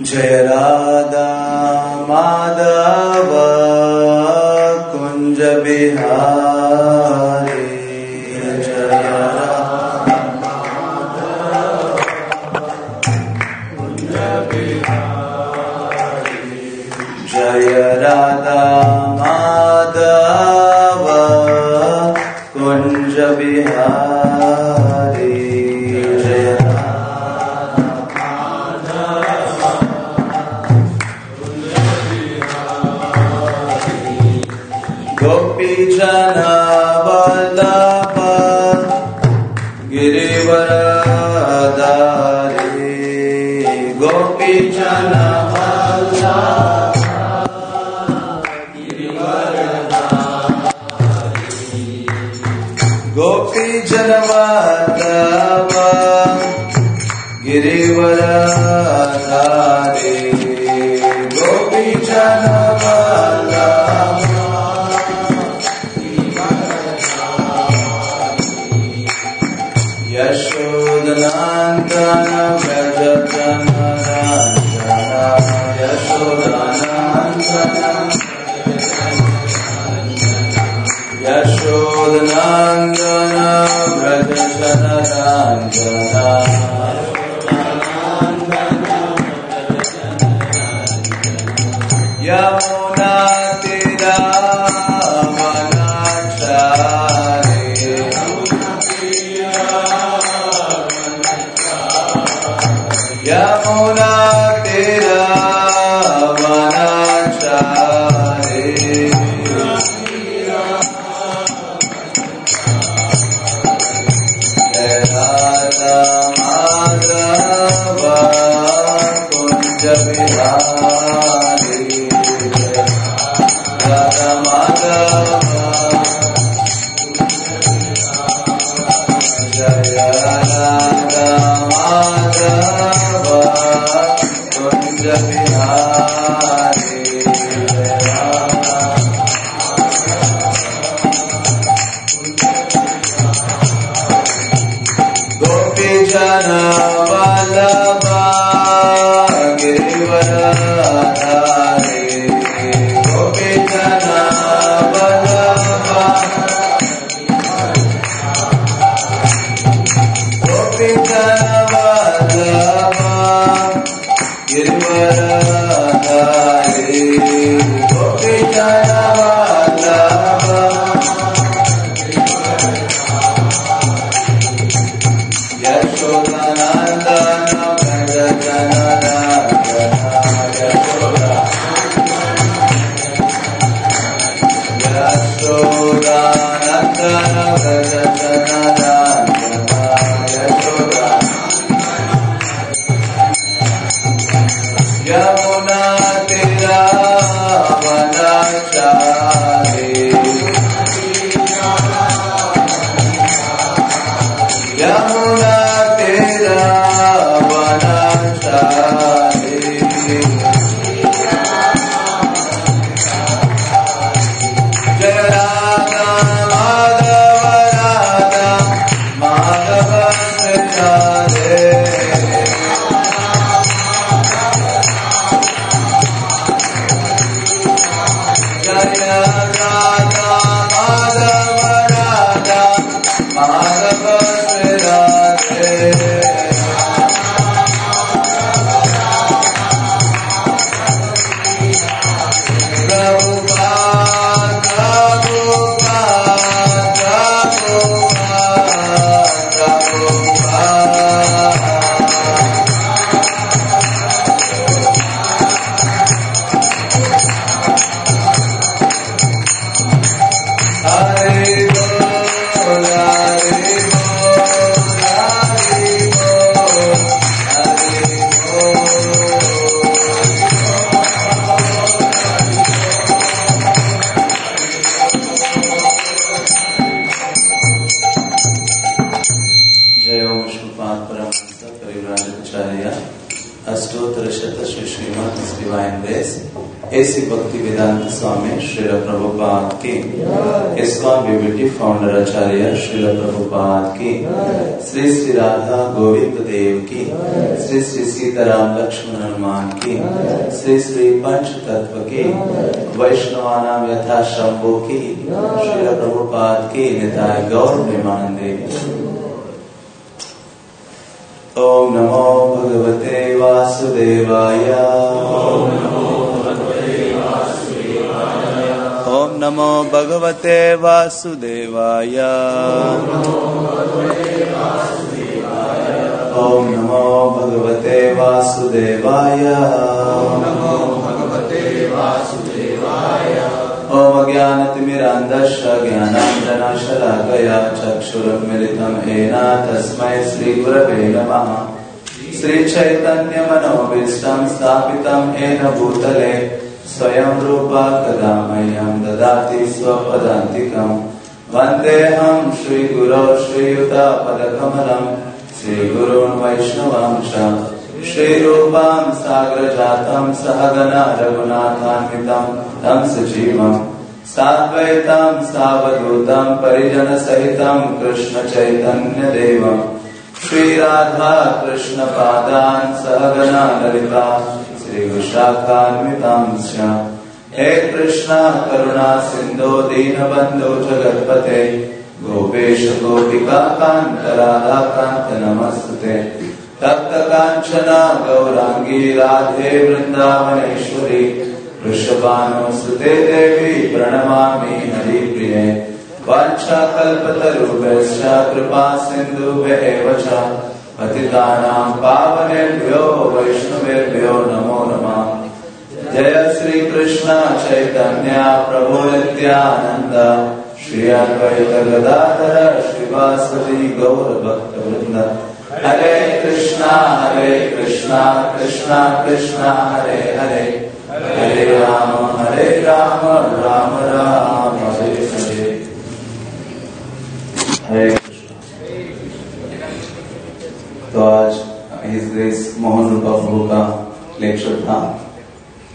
जय Radha Madhav. Sangha Yashodanandana वासुदेवाय। ओम नमो भगवते वासुदेवाय। ओम अज्ञानतिमिरान्धस्य ज्ञानाञ्जनशलाकया चक्षुरुन्मिलितं येन तस्मै श्रीगुरवे नमः। श्रीचैतन्यमनोभीष्टं स्थापितं येन भूतले स्वयं रूपा कदा मह्यं ददाति स्वपदान्तिकम् वन्देऽहं श्रीगुरौ श्रीयुतापदकमलं, श्रीगुरून् वैष्णवां च श्रीरूपां साग्रजातं सहगना रघुनाथान्वितं तं सजीवम् साद्वैतां सावधूतं परिजनसहितं कृष्णचैतन्यदेवम् श्रीराधा कृष्णपादान् सहगना ललिता श्रीविशाखान्वितांश्च हे कृष्णा करुणा सिन्धो दीनबन्धो जगत्पते गोपेश गोपिका कान्त राधा कान्त नमस्ते तप्त काञ्चना गौराङ्गी राधे वृन्दावनेश्वरी। वृषभानुसुते देवी प्रणमामि हरिप्रिये। वाञ्छाकल्पतरुभ्यश्च कृपा सिन्धुभ्येव च। पतितानां पावनेभ्यो, वैष्णवेभ्यो नमो नमः। जय श्री कृष्ण चैतन्य प्रभु नित्यानंद श्री अद्वैत गदाधर श्रीवासदि गौर भक्त वृंद हरे कृष्णा हरे कृष्णा कृष्णा कृष्णा, हरे हरे। हरे राम हरे राम राम राम, हरे हरे। हरे तो आज इस इस मोहन रूपा प्रभु का लेक्चर था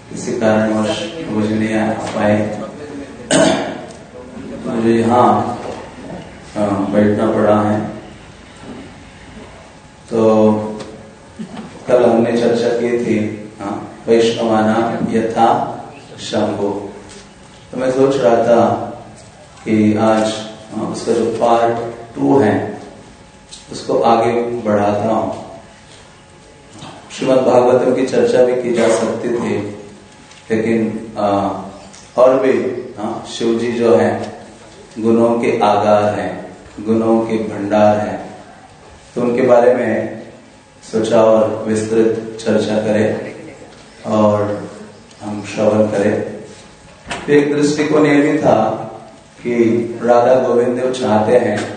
किसी कारणवश मुझे नहीं आ पाए मुझे यहाँ बैठना पड़ा है। तो कल हमने चर्चा की थी वैष्णवाना यथा शंभु। तो मैं सोच रहा था कि आज उसका जो पार्ट टू है उसको आगे बढ़ाता हूँ। श्रीमद भागवतम की चर्चा भी की जा सकती थी लेकिन आ, और भी शिव जी जो है गुणों के आगार हैं गुणों के भंडार हैं तो उनके बारे में सोचा और विस्तृत चर्चा करें और हम श्रवण करें। एक दृष्टिकोण यह भी था कि राधा गोविंद देव चाहते हैं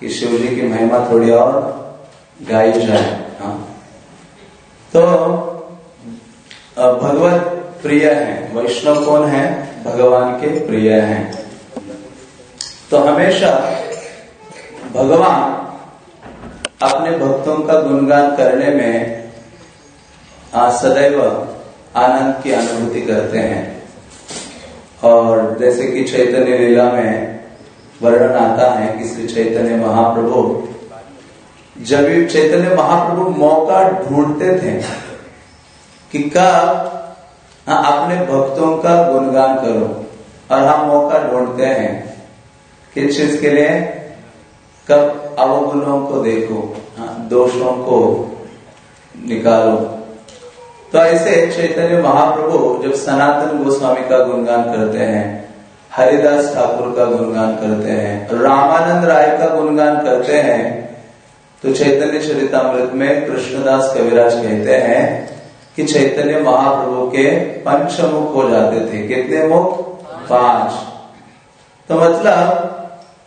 कि शिव जी की महिमा थोड़ी और गाई जाए हाँ। तो भगवत प्रिय है, वैष्णव कौन है? भगवान के प्रिय हैं। तो हमेशा भगवान अपने भक्तों का गुणगान करने में सदैव आनंद की अनुभूति करते हैं। और जैसे कि चैतन्य लीला में वर्णन आता है कि श्री चैतन्य महाप्रभु, जब चैतन्य महाप्रभु मौका ढूंढते थे कि कब हाँ अपने भक्तों का गुणगान करो, और हम मौका ढूंढते हैं, किस चीज़ के लिए? कब अवगुणों को देखो हाँ दोषों को निकालो। तो ऐसे चैतन्य महाप्रभु, जब सनातन गोस्वामी का गुणगान करते हैं हरिदास ठाकुर का गुणगान करते हैं, रामानंद राय का गुणगान करते हैं तो चैतन्य चरितमृत में कृष्णदास कविराज कहते हैं कि चैतन्य महाप्रभु के पंचमुख हो जाते थे। कितने मुख? पाँच। तो मतलब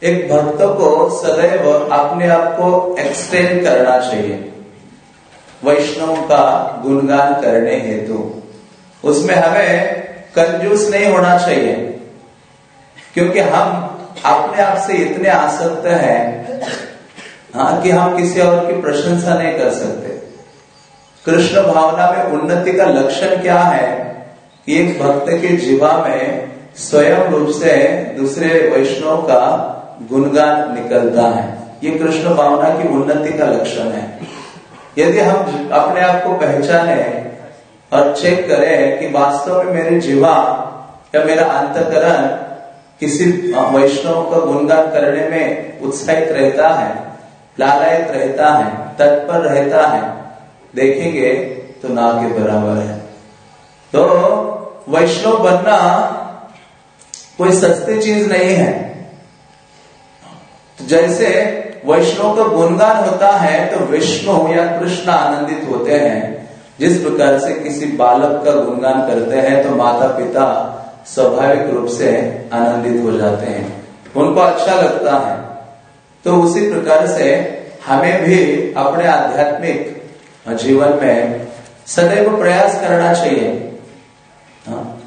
एक भक्त को सदैव अपने आप को एक्सटेंड करना चाहिए। वैष्णव का गुणगान करने हेतु। उसमें हमें कंजूस नहीं होना चाहिए। क्योंकि हम अपने आप से इतने आसक्त हैं हाँ कि हम किसी और की प्रशंसा नहीं कर सकते। कृष्ण भावना में उन्नति का लक्षण क्या है? कि एक भक्त के जीवा में स्वयं रूप से दूसरे वैष्णव का गुणगान निकलता है। ये कृष्ण भावना की उन्नति का लक्षण है। यदि हम अपने आप को पहचाने और चेक करें कि वास्तव में मेरे जीवा या मेरा अंतकरण किसी वैष्णव का गुणगान करने में उत्साहित रहता है, लालायत रहता है, तत्पर रहता है, देखेंगे तो ना के बराबर है। तो वैष्णव बनना कोई सस्ती चीज़ नहीं है। जैसे वैष्णव का गुणगान होता है तो विष्णु या कृष्ण आनंदित होते हैं। जिस प्रकार से किसी बालक का गुणगान करते हैं तो माता पिता स्वाभाविक रूप से आनंदित हो जाते हैं। उनको अच्छा लगता है। तो उसी प्रकार से हमें भी अपने आध्यात्मिक जीवन में सदैव प्रयास करना चाहिए। हाँ,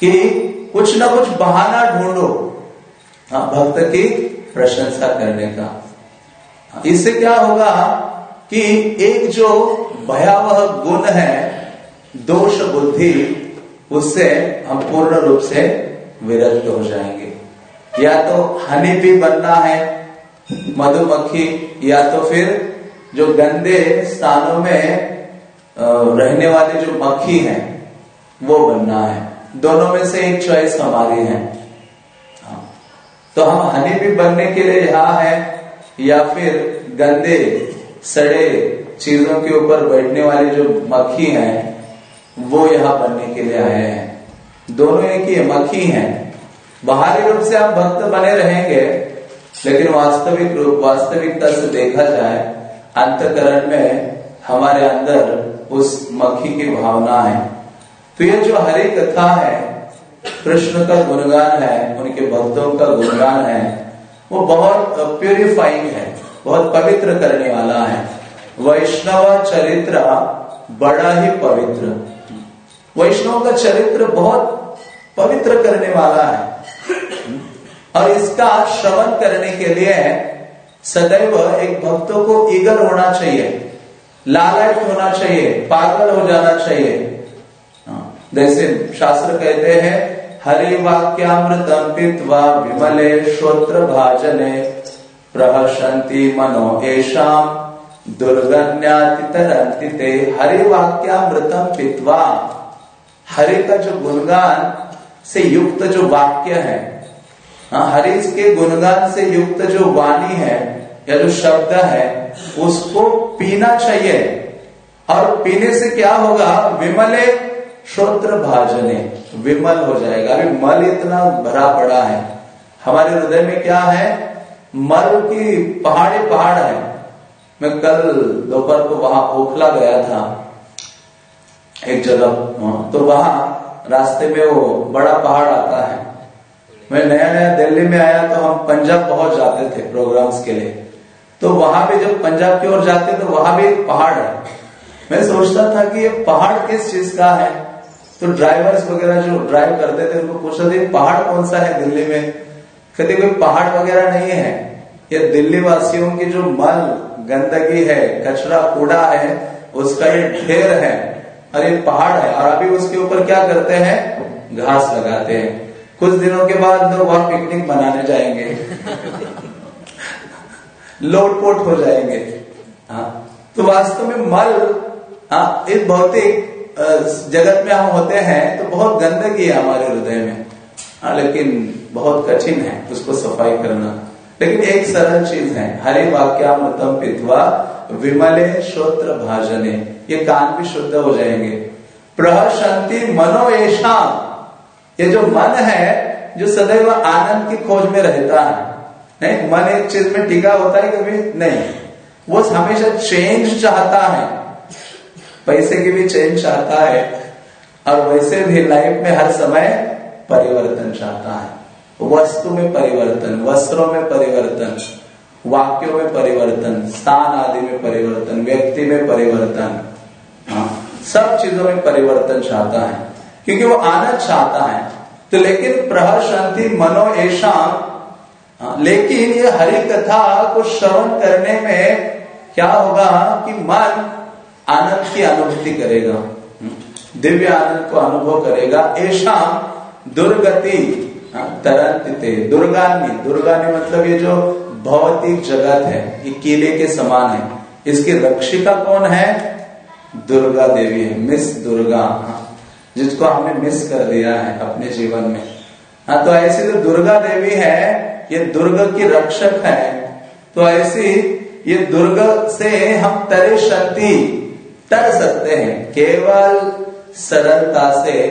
कि कुछ ना कुछ बहाना ढूंढो हाँ, भक्त की प्रशंसा करने का। इससे क्या होगा कि एक जो भयावह गुण है दोष बुद्धि उससे हम पूर्ण रूप से विरक्त हो जाएँगे। या तो हनी भी बनना है, मधुमक्खी, या तो फिर जो गंदे स्थानों में रहने वाले जो मक्खी हैं, वो बनना है। दोनों में से एक चॉइस हमारी है। हाँ। तो हम हनी भी बनने के लिए यहाँ है, या फिर गंदे, सड़े चीज़ों के ऊपर बैठने वाली जो मक्खी हैं वो यहाँ बनने के लिए आए हैं। दोनों एक ही मक्खी हैं। बाहरी रूप से आप भक्त बने रहेंगे, लेकिन वास्तविक रूप, वास्तविकता से देखा जाए, अंतकरण में हमारे अंदर उस मक्खी की भावना है। तो ये जो हरे कथा है, कृष्ण का गुणगान है, उनके भक्तों का गुणगान है, वो बहुत प्योरिफाइंग है, बहुत पवित्र करने वाला है। वैष्णव चरित्र बड़ा ही पवित्र। वैष्णव का चरित्र बहुत पवित्र करने वाला है। और इसका श्रवण करने के लिए सदैव एक भक्तों को ईगर होना चाहिए लालच होना चाहिए पागल हो जाना चाहिए। हाँ, जैसे शास्त्र कहते हैं हरि वाक्यामृतम पित्वा विमले श्रोत्र भाजने प्रहसंति मनो एशाम दुर्गन्यातितरंति ते। हरि वाक्यामृतम पित्वा हरि का जो गुणगान से युक्त जो वाक्य है हाँ, हरीश के गुणगान से युक्त जो वाणी है या जो शब्द है उसको पीना चाहिए। और पीने से क्या होगा? विमले श्रोत्र भाजने। विमल हो जाएगा। अभी मल इतना भरा पड़ा है। हमारे हृदय में क्या है? मल की पहाड़ी पहाड़ है। मैं कल दोपहर को वहाँ ओखला गया था। एक जगह तो वहाँ रास्ते में वो बड़ा पहाड़ आता है। मैं नया नया दिल्ली में आया तो हम पंजाब पहुँच जाते थे प्रोग्राम्स के लिए। तो वहाँ पे जब पंजाब की ओर जाते तो वहाँ भी एक पहाड़ है। मैं सोचता था कि ये पहाड़ किस चीज़ का है? तो ड्राइवर्स वगैरह जो ड्राइव करते थे, उनको पूछा था पहाड़ कौन सा है दिल्ली में? कहते, कोई पहाड़ वगैरह नहीं है। ये दिल्ली वासियों की जो मल गंदगी है, कचरा कूड़ा है, उसका ये ढेर है। और पहाड़ है, और अभी उसके ऊपर क्या करते हैं? घास लगाते हैं। कुछ दिनों के बाद लोग वहाँ पिकनिक मनाने जाएँगे। लोटपोट हो जाएँगे। हाँ तो वास्तव में मल हाँ इस भौतिक जगत में हम होते हैं तो बहुत गंदगी है हमारे हृदय में। हाँ लेकिन बहुत कठिन है उसको सफ़ाई करना। लेकिन एक सरल चीज़ है, हरे वाक्यामृतम पित्वा विमले श्रोत्र भाजने। ये कान भी शुद्ध हो जाएँगे। प्रहशांति मनोवेशा ये जो मन है, जो सदैव आनंद की खोज में रहता है। नहीं, मन एक चीज़ में टिका होता है कभी? नहीं। वो हमेशा चेंज चाहता है। पैसे की भी चेंज चाहता है। और वैसे भी लाइफ में हर समय परिवर्तन चाहता है। वस्तु में परिवर्तन, वस्त्रों में परिवर्तन। वाक्यों में परिवर्तन स्थान आदि में परिवर्तन व्यक्ति में परिवर्तन हाँ सब चीज़ों में परिवर्तन चाहता है। क्योंकि वो आनंद चाहता है। तो लेकिन प्रहर शांति मनो ऐसा हाँ, लेकिन ये हरि कथा को श्रवण करने में क्या होगा कि मन आनंद की अनुभूति करेगा। दिव्य आनंद को अनुभव करेगा। ऐसा दुर्गति तरंत दुर्गानी दुर्गानी मतलब ये जो भौतिक जगत है, ये किले के समान है। इसकी रक्षिका कौन है? दुर्गा देवी है, मिस दुर्गा। जिसको हमने मिस कर दिया है अपने जीवन में। हाँ तो ऐसी जो दुर्गा देवी है, ये दुर्ग की रक्षक है। तो ऐसी ये दुर्ग से हम तरे शक्ति तर सकते हैं। केवल सरलता से,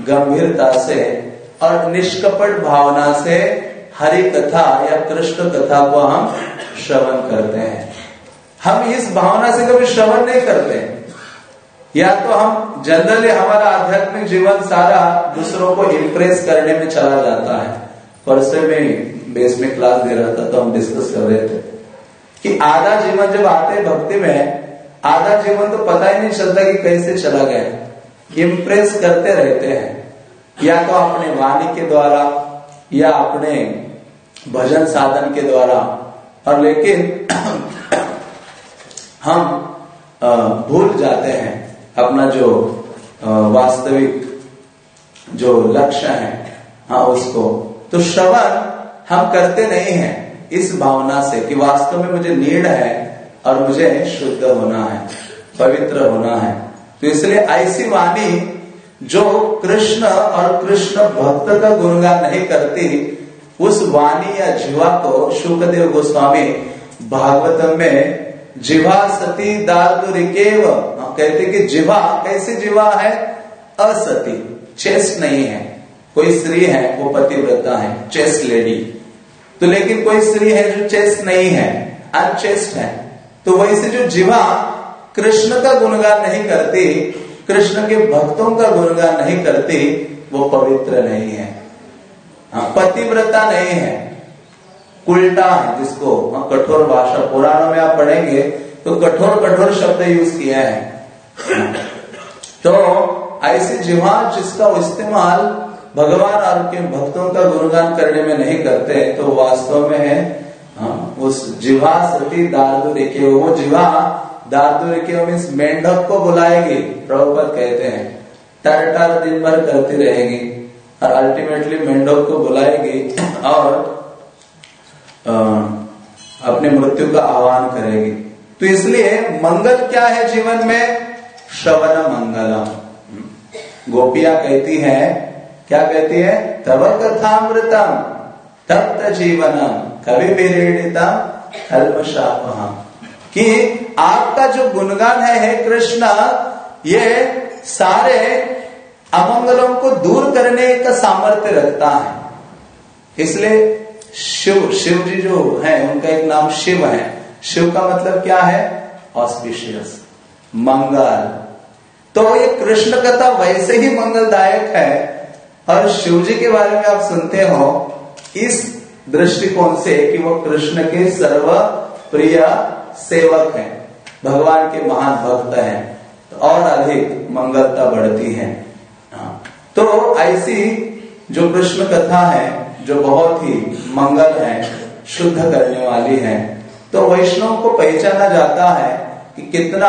गंभीरता से और निष्कपट भावना से हरि कथा या कृष्ण कथा को हम श्रवण करते हैं। हम इस भावना से कभी श्रवण नहीं करते। या तो हम जनरली हमारा आध्यात्मिक जीवन सारा दूसरों को इम्प्रेस करने में चला जाता है। परसों में बेस में क्लास दे रहा था तो हम डिस्कस कर रहे थे कि आधा जीवन जब आते भक्ति में, आधा जीवन तो पता ही नहीं चलता कि कैसे चला गया। इम्प्रेस करते रहते हैं। या तो अपने वाणी के द्वारा, या अपने भजन साधन के द्वारा। और लेकिन हम भूल जाते हैं अपना जो वास्तविक जो लक्ष्य है हाँ उसको। तो श्रवण हम करते नहीं हैं इस भावना से कि वास्तव में मुझे नीड है और मुझे शुद्ध होना है, पवित्र होना है। तो इसलिए ऐसी वाणी जो कृष्ण और कृष्ण भक्त का गुणगान नहीं करती उस वाणी या जीवा को शुकदेव गोस्वामी भागवतम में जिवा सती दादुरिकेव कहते कि जिवा, कैसी जीवा है? असती, चेस्ट नहीं है। कोई स्त्री है, वो पतिव्रता है, चेस्ट लेडी। तो लेकिन कोई स्त्री है जो चेस्ट नहीं है, अनचेस्ट है। तो वैसे जो जीवा कृष्ण का गुणगान नहीं करती, कृष्ण के भक्तों का गुणगान नहीं करती, वो पवित्र नहीं है। हाँ, पतिव्रता नहीं है। उल्टा है जिसको हाँ, कठोर भाषा पुराणों में आप पढ़ेंगे तो कठोर कठोर शब्द यूज़ किया है। तो ऐसी जिहा जिसका इस्तेमाल भगवान और उनके भक्तों का गुणगान करने में नहीं करते तो वास्तव में है हाँ, उस जिवा सती दादुरिके वो जिवा दादुरिके मीन्स मेंढक को बुलाएगी प्रभुपद कहते हैं। टर टर दिन भर करती रहेगी। और अल्टीमेटली मेंढक को बुलाएगी और आ, अपने मृत्यु का आह्वान करेगी। तो इसलिए मंगल क्या है जीवन में? श्रवण मंगलम। गोपिया कहती है क्या कहती है? तब कथामृतम तप्त जीवनम कवि विरेडिता कि आपका जो गुणगान है हे कृष्ण ये सारे अमंगलों को दूर करने का सामर्थ्य रखता है। इसलिए शिव शिव जी जो है, उनका एक नाम शिव है। शिव का मतलब क्या है? ऑस्पिशियस। मंगल। तो ये कृष्ण कथा वैसे ही मंगलदायक है। और शिव जी के बारे में आप सुनते हो, इस दृष्टिकोण से कि वो कृष्ण के सर्व प्रिय सेवक हैं। भगवान के महान भक्त हैं। तो और अधिक मंगलता बढ़ती है। तो ऐसी जो कृष्ण कथा है, जो बहुत ही मंगल है, शुद्ध करने वाली है तो वैष्णव को पहचाना जाता है कि कितना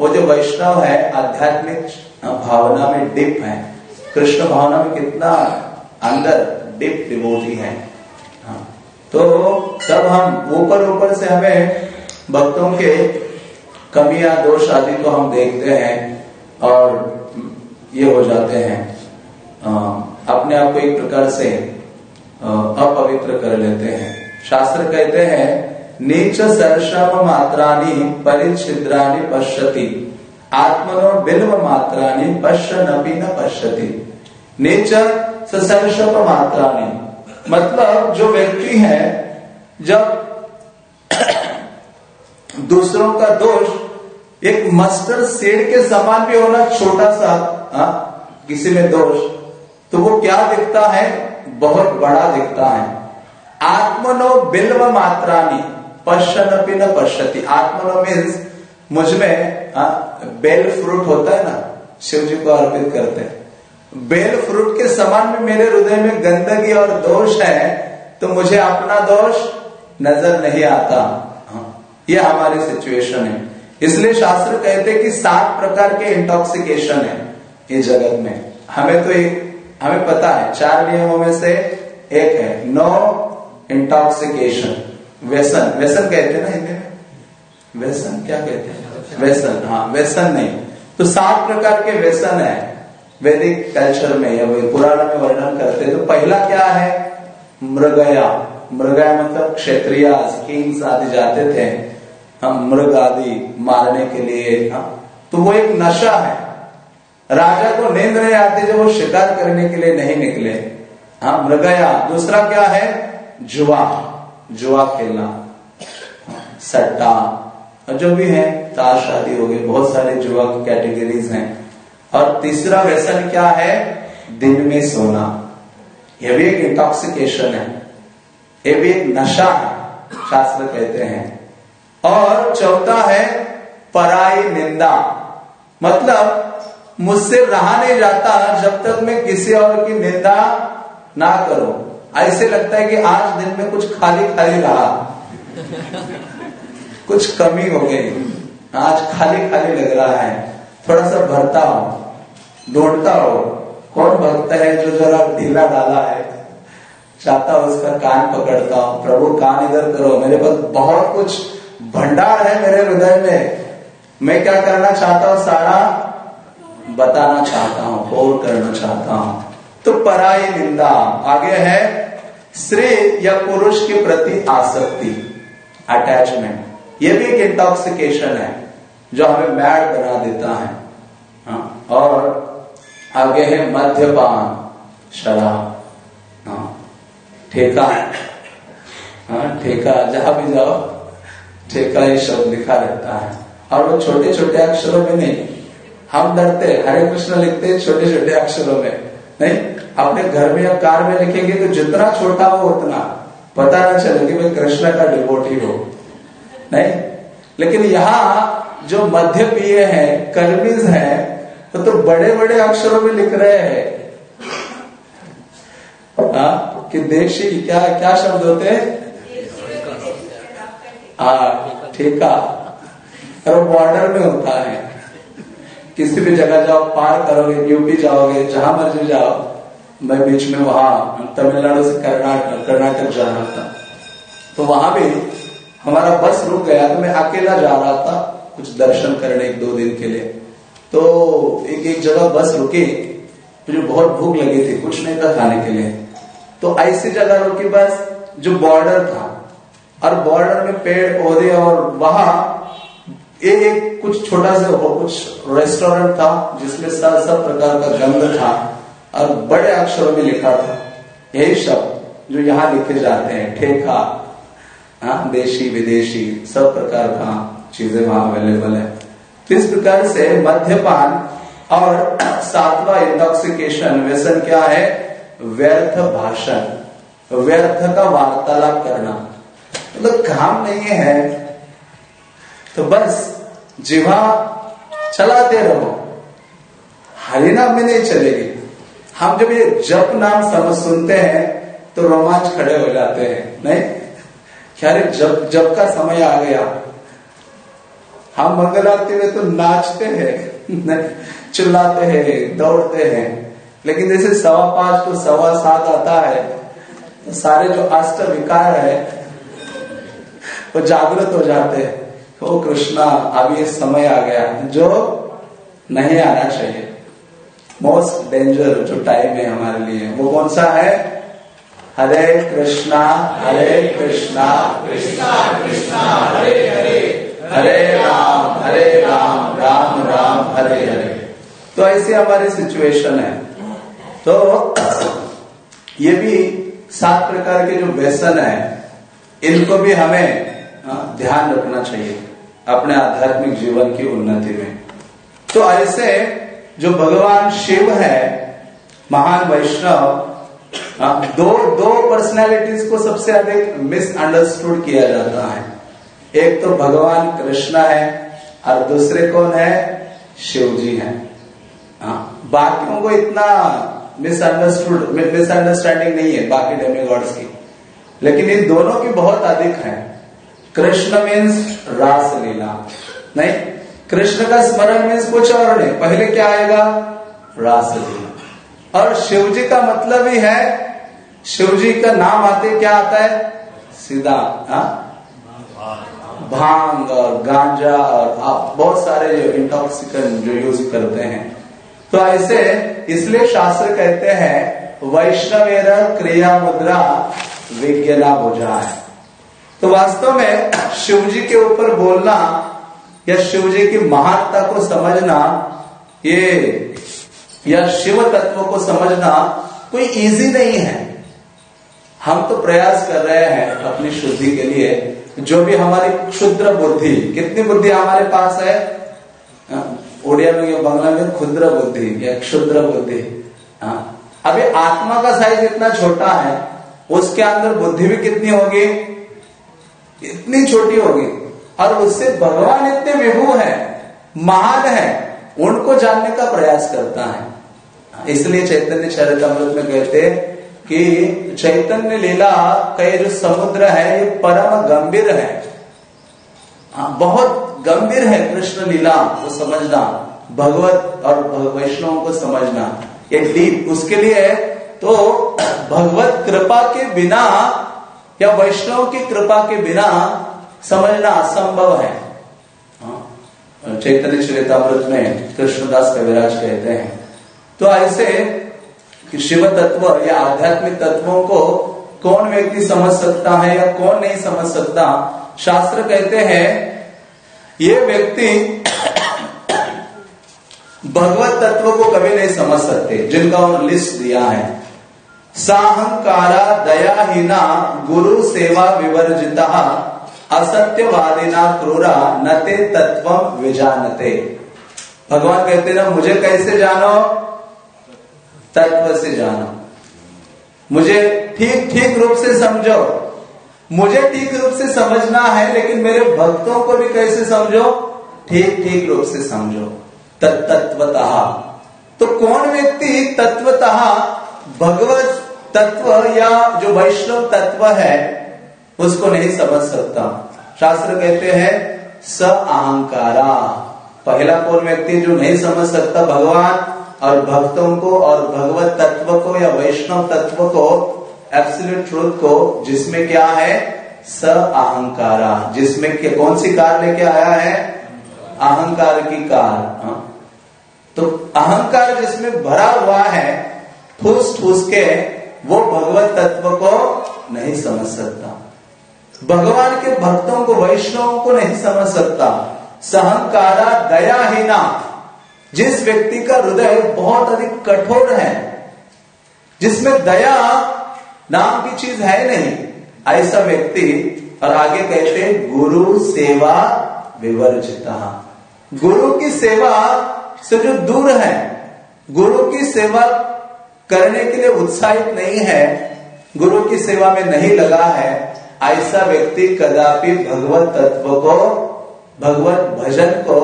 वो जो वैष्णव है, आध्यात्मिक भावना में डिप है। कृष्ण भावना में कितना अंदर डिप डिवोटी है। हाँ। तो तब हम ऊपर ऊपर से हमें भक्तों के कमियाँ, दोष आदि को हम देखते हैं और ये हो जाते हैं। अपने आप को एक प्रकार से अपवित्र कर लेते हैं। शास्त्र कहते हैं नीच सर्षम मात्रानी परिच्छिद्रानी पश्यति। आत्मनो बिल्व मात्रानी पश्य नपी न पश्यति। नीच सर्षप मात्रानी मतलब जो व्यक्ति है, जब दूसरों का दोष एक मस्टर्ड सेड के समान भी होना छोटा सा, हा? किसी में दोष तो वो क्या दिखता है? बहुत बड़ा दिखता है। आत्मनो बिल्व मात्रानी पश्चन न पश्यति। आत्मनो मीन्स मुझमें बेल फ्रूट होता है ना? शिव जी को अर्पित करते हैं। बेल फ्रूट के समान में मेरे हृदय में गंदगी और दोष है तो मुझे अपना दोष नज़र नहीं आता। ये हमारी सिचुएशन है। इसलिए शास्त्र कहते कि सात प्रकार के इंटॉक्सिकेशन है इस जगत में। हमें तो एक हमें पता है, चार नियमों में से एक है नो इंटॉक्सिकेशन व्यसन. व्यसन कहते हैं ना हिंदी में? व्यसन? क्या कहते हैं? व्यसन. हाँ व्यसन नहीं. तो सात प्रकार के व्यसन है वैदिक कल्चर में, या पुराण में वर्णन करते हैं। तो पहला क्या है? मृगया. मृगया मतलब क्षेत्रीय किंग्स आदि जाते थे। हम मृग आदि मारने के लिए हाँ। तो वो एक नशा है। राजा को नींद नहीं आती जब वो शिकार करने के लिए नहीं निकले। हाँ मृगया, दूसरा क्या है? जुआ। जुआ खेलना। सट्टा। जो भी है ताश आदि हो गए बहुत सारे जुआ की कैटेगरीज हैं। और तीसरा व्यसन क्या है? दिन में सोना। यह भी एक इंटॉक्सिकेशन है। यह भी एक नशा है, शास्त्र कहते हैं। और चौथा है, पराई निंदा। मतलब मुझसे रहा नहीं जाता जब तक मैं किसी और की निंदा ना करूँ। ऐसे लगता है कि आज दिन में कुछ खाली खाली रहा। कुछ कमी हो गई। आज खाली खाली लग रहा है। थोड़ा सा भरता हो। ढूंढता हो। कौन भक्त है जो जरा ढीला डाला है? चाहता उसका कान पकड़ता हूँ। प्रभु, कान इधर करो। मेरे पास बहुत कुछ भंडार है मेरे हृदय में। मैं क्या करना चाहता हूँ? सारा बताना चाहता हूँ पोर करना चाहता हूँ। तो पराई निंदा आगे है स्त्री या पुरुष के प्रति आसक्ति अटैचमेंट ये भी एक इंटॉक्सिकेशन है जो हमें मैड बना देता है। हाँ, और आगे है मध्यपान शराब। हाँ, ठेका। हाँ ठेका जहाँ भी जाओ ठेका ये शब्द लिखा रहता है। और वो छोटे छोटे अक्षरों में नहीं। हम डरते हरे कृष्ण लिखते छोटे छोटे अक्षरों में। नहीं अपने घर में या कार में लिखेंगे तो जितना छोटा हो उतना। पता ना चले कि मैं कृष्ण का डिवोटी हो। नहीं लेकिन यहाँ जो मध्य पिए हैं कर्मीज हैं तो, तो बड़े बड़े अक्षरों में लिख रहे हैं। हाँ कि देशी क्या क्या शब्द होते हैं? हाँ ठेका। और बॉर्डर में होता है। किसी भी जगह जाओ, पार करोगे यूपी जाओगे, जहाँ मर्ज़ी जाओ, मैं बीच में वहाँ तमिलनाडु से कर्नाटक कर्नाटक जा रहा था। तो वहाँ भी हमारा बस रुक गया तो मैं अकेला जा रहा था कुछ दर्शन करने एक दो दिन के लिए। तो एक एक जगह बस रुकी, मुझे बहुत भूख लगी थी, कुछ नहीं था खाने के लिए। तो ऐसी जगह रुकी बस, जो बॉर्डर था। और बॉर्डर में पेड़, पौधे और वहाँ एक एक कुछ छोटा सा कुछ रेस्टोरेंट था, जिसमें सब सब प्रकार का गंध था और बड़े अक्षरों में लिखा था। यही शब्द जो यहाँ लिखे जाते हैं, ठेका हाँ देशी, विदेशी, सब प्रकार का चीज़ें वहाँ अवेलेबल है। तो इस प्रकार से मध्यपान और सातवा इंटॉक्सिकेशन व्यसन क्या है? व्यर्थ भाषण। व्यर्थ का वार्तालाप करना। मतलब तो काम नहीं है तो बस, जीवा, चलाते रहो। हरिना में नहीं चलेगी। हम जब ये जप नाम समझ सुनते हैं तो रोमांच खड़े हो जाते हैं, नहीं? क्या रे जब जब का समय आ गया। हम मंगल आरती में तो नाचते हैं चिल्लाते हैं, दौड़ते हैं। लेकिन जैसे सवा पाँच तो सवा सात आता है तो सारे जो अष्ट विकार है, वो जागृत हो जाते हैं। ओ कृष्णा अब ये समय आ गया है। जो नहीं आना चाहिए। मोस्ट डेंजर जो टाइम है हमारे लिए। वो कौन सा है? हरे कृष्णा हरे कृष्णा। कृष्णा कृष्णा हरे हरे। हरे राम हरे राम राम राम हरे हरे। तो ऐसी हमारी सिचुएशन है। तो ये भी सात प्रकार के जो व्यसन है इनको भी हमें हाँ, ध्यान रखना चाहिए। अपने आध्यात्मिक जीवन की उन्नति में। तो ऐसे जो भगवान शिव है, महान वैष्णव दो दो पर्सनैलिटीज को सबसे अधिक मिसअंडरस्टूड किया जाता है। एक तो भगवान कृष्ण है और दूसरे कौन है? शिव जी है बाकियों को इतना मिसअंडरस्टूड मिसअंडरस्टैंडिंग नहीं है, बाकी डेमीगॉड्स की। लेकिन इन दोनों की बहुत अधिक है। कृष्ण मीन्स रास लीला, नहीं? कृष्ण का स्मरण मीन्स कुछ और नहीं। पहले क्या आएगा? रास लीला। और शिव जी का मतलब ही है शिव जी का नाम आते क्या आता है? सीधा, हा? भाँग और गांजा और आप बहुत सारे जो इंटॉक्सिकन जो यूज़ करते हैं। तो ऐसे, इसलिए शास्त्र कहते हैं, वैष्णवेर क्रिया मुद्रा विज्ञना बुझा है। तो वास्तव में शिव जी के ऊपर बोलना या शिव जी की महानता को समझना, ये या शिव तत्व को समझना कोई इजी नहीं है। हम तो प्रयास कर रहे हैं अपनी शुद्धि के लिए। जो भी हमारी क्षुद्र बुद्धि, कितनी बुद्धि हमारे पास है? उड़िया में या बंगला में क्षुद्र बुद्धि या क्षुद्र बुद्धि। हाँ अभी आत्मा का साइज़ इतना छोटा है, उसके अंदर बुद्धि भी कितनी होगी? इतनी छोटी होगी। और उससे भगवान इतने विभू है महान है उनको जानने का प्रयास करता है। इसलिए चैतन्य चरितमृत में कहते कि चैतन्य लीला का ये जो समुद्र है ये परम गंभीर है। हाँ, बहुत गंभीर है कृष्ण लीला को समझना भगवत और वैष्णव को समझना। ये डीप उसके लिए तो भगवत कृपा के बिना या वैष्णव की कृपा के बिना समझना असंभव है। हाँ, चैतन्य चरितमृत में कृष्णदास कविराज कहते हैं तो ऐसे शिव तत्व या आध्यात्मिक तत्वों को कौन व्यक्ति समझ सकता है या कौन नहीं समझ सकता? शास्त्र कहते हैं ये व्यक्ति भगवत तत्व को कभी नहीं समझ सकते जिनका उन्होंने लिस्ट दिया है। साहंकारा दयाहीना गुरु सेवा विवर्जिता, असत्यवादिना क्रूरा नते तत्व विजानते। भगवान कहते ना, मुझे कैसे जानो? तत्व से जानो। मुझे ठीक ठीक रूप से समझो। मुझे ठीक रूप से समझना है, लेकिन मेरे भक्तों को भी कैसे समझो? ठीक ठीक रूप से समझो। तत्वतः तो कौन व्यक्ति तत्वतः भगवत तत्व या जो वैष्णव तत्व है, उसको नहीं समझ सकता। शास्त्र कहते हैं स अहंकारा पहला कौन व्यक्ति जो नहीं समझ सकता भगवान और भक्तों को और भगवत तत्व को या वैष्णव तत्व को एब्सोल्यूट ट्रूथ को, जिसमें क्या है? स अहंकारा जिसमें कौन सी कार लेके आया है? अहंकार की कार। हा? तो अहंकार जिसमें भरा हुआ है ठूस ठूस के वो भगवत तत्व को नहीं समझ सकता। भगवान के भक्तों को, वैष्णवों को नहीं समझ सकता। सहंकारा दयाहीना। जिस व्यक्ति का हृदय बहुत अधिक कठोर है, जिसमें दया नाम की चीज़ है नहीं, ऐसा व्यक्ति, और आगे कहते गुरु सेवा विवर्जिता। गुरु की सेवा से जो दूर है, गुरु की सेवा करने के लिए उत्साहित नहीं है, गुरु की सेवा में नहीं लगा है, ऐसा व्यक्ति कदापि भगवत तत्व को, भगवत भजन को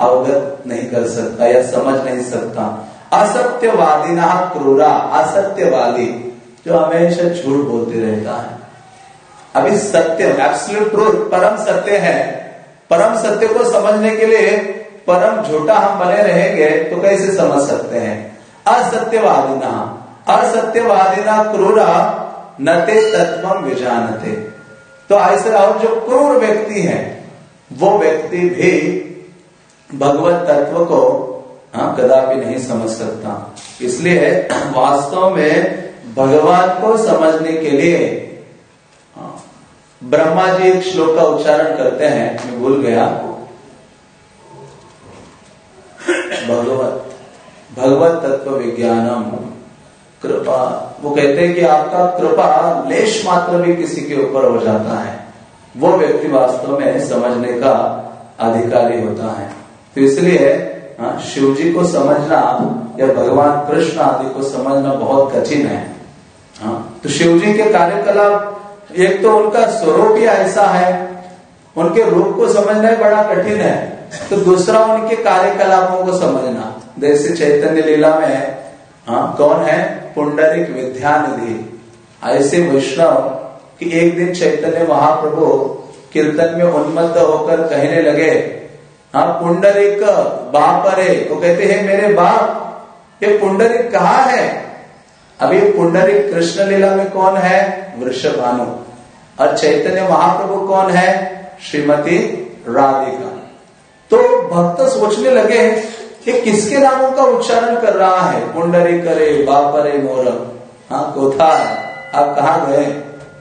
अवगत नहीं कर सकता या समझ नहीं सकता। असत्यवादी ना क्रूरा, असत्यवादी, जो हमेशा झूठ बोलते रहता है। अभी सत्य एब्सोल्यूट ट्रूथ परम सत्य है। परम सत्य को समझने के लिए परम झूठा हम बने रहेंगे तो कैसे समझ सकते हैं? असत्यवादिना। असत्यवादिना क्रूरा नते तत्व विजानते। तो ऐसे और जो क्रूर व्यक्ति है वो व्यक्ति भी भगवत तत्व को हाँ कदापि नहीं समझ सकता। इसलिए वास्तव में भगवान को समझने के लिए हाँ, ब्रह्मा जी एक श्लोक का उच्चारण करते हैं मैं भूल गया भगवत भगवत तत्व विज्ञानम कृपा। वो कहते हैं कि आपका कृपा लेश मात्र भी किसी के ऊपर हो जाता है। वो व्यक्ति वास्तव में समझने का अधिकारी होता है। तो इसलिए हाँ, शिव जी को समझना या भगवान कृष्ण आदि को समझना बहुत कठिन है। हाँ, तो शिव जी के कार्यकलाप एक तो उनका स्वरूप ही ऐसा है। उनके रूप को समझना बड़ा कठिन है। तो दूसरा उनके कार्यकलापों को समझना। जैसे चैतन्य लीला में हाँ कौन है? पुंडरिक विद्यानिधि। ऐसे वैष्णव कि एक दिन चैतन्य महाप्रभु कीर्तन में उन्मत्त होकर कहने लगे हाँ पुंडरिक बापरे वो कहते हैं, मेरे बाप, ये पुंडरिक कहा है? अभी पुंडरिक कृष्ण लीला में कौन है? वृषभानु। और चैतन्य महाप्रभु कौन है? श्रीमती राधिका। तो भक्त सोचने लगे कि किसके नामों का उच्चारण कर रहा है? पुंडरी करे, बापरे मोर। हाँ कोथा आप कहा गए?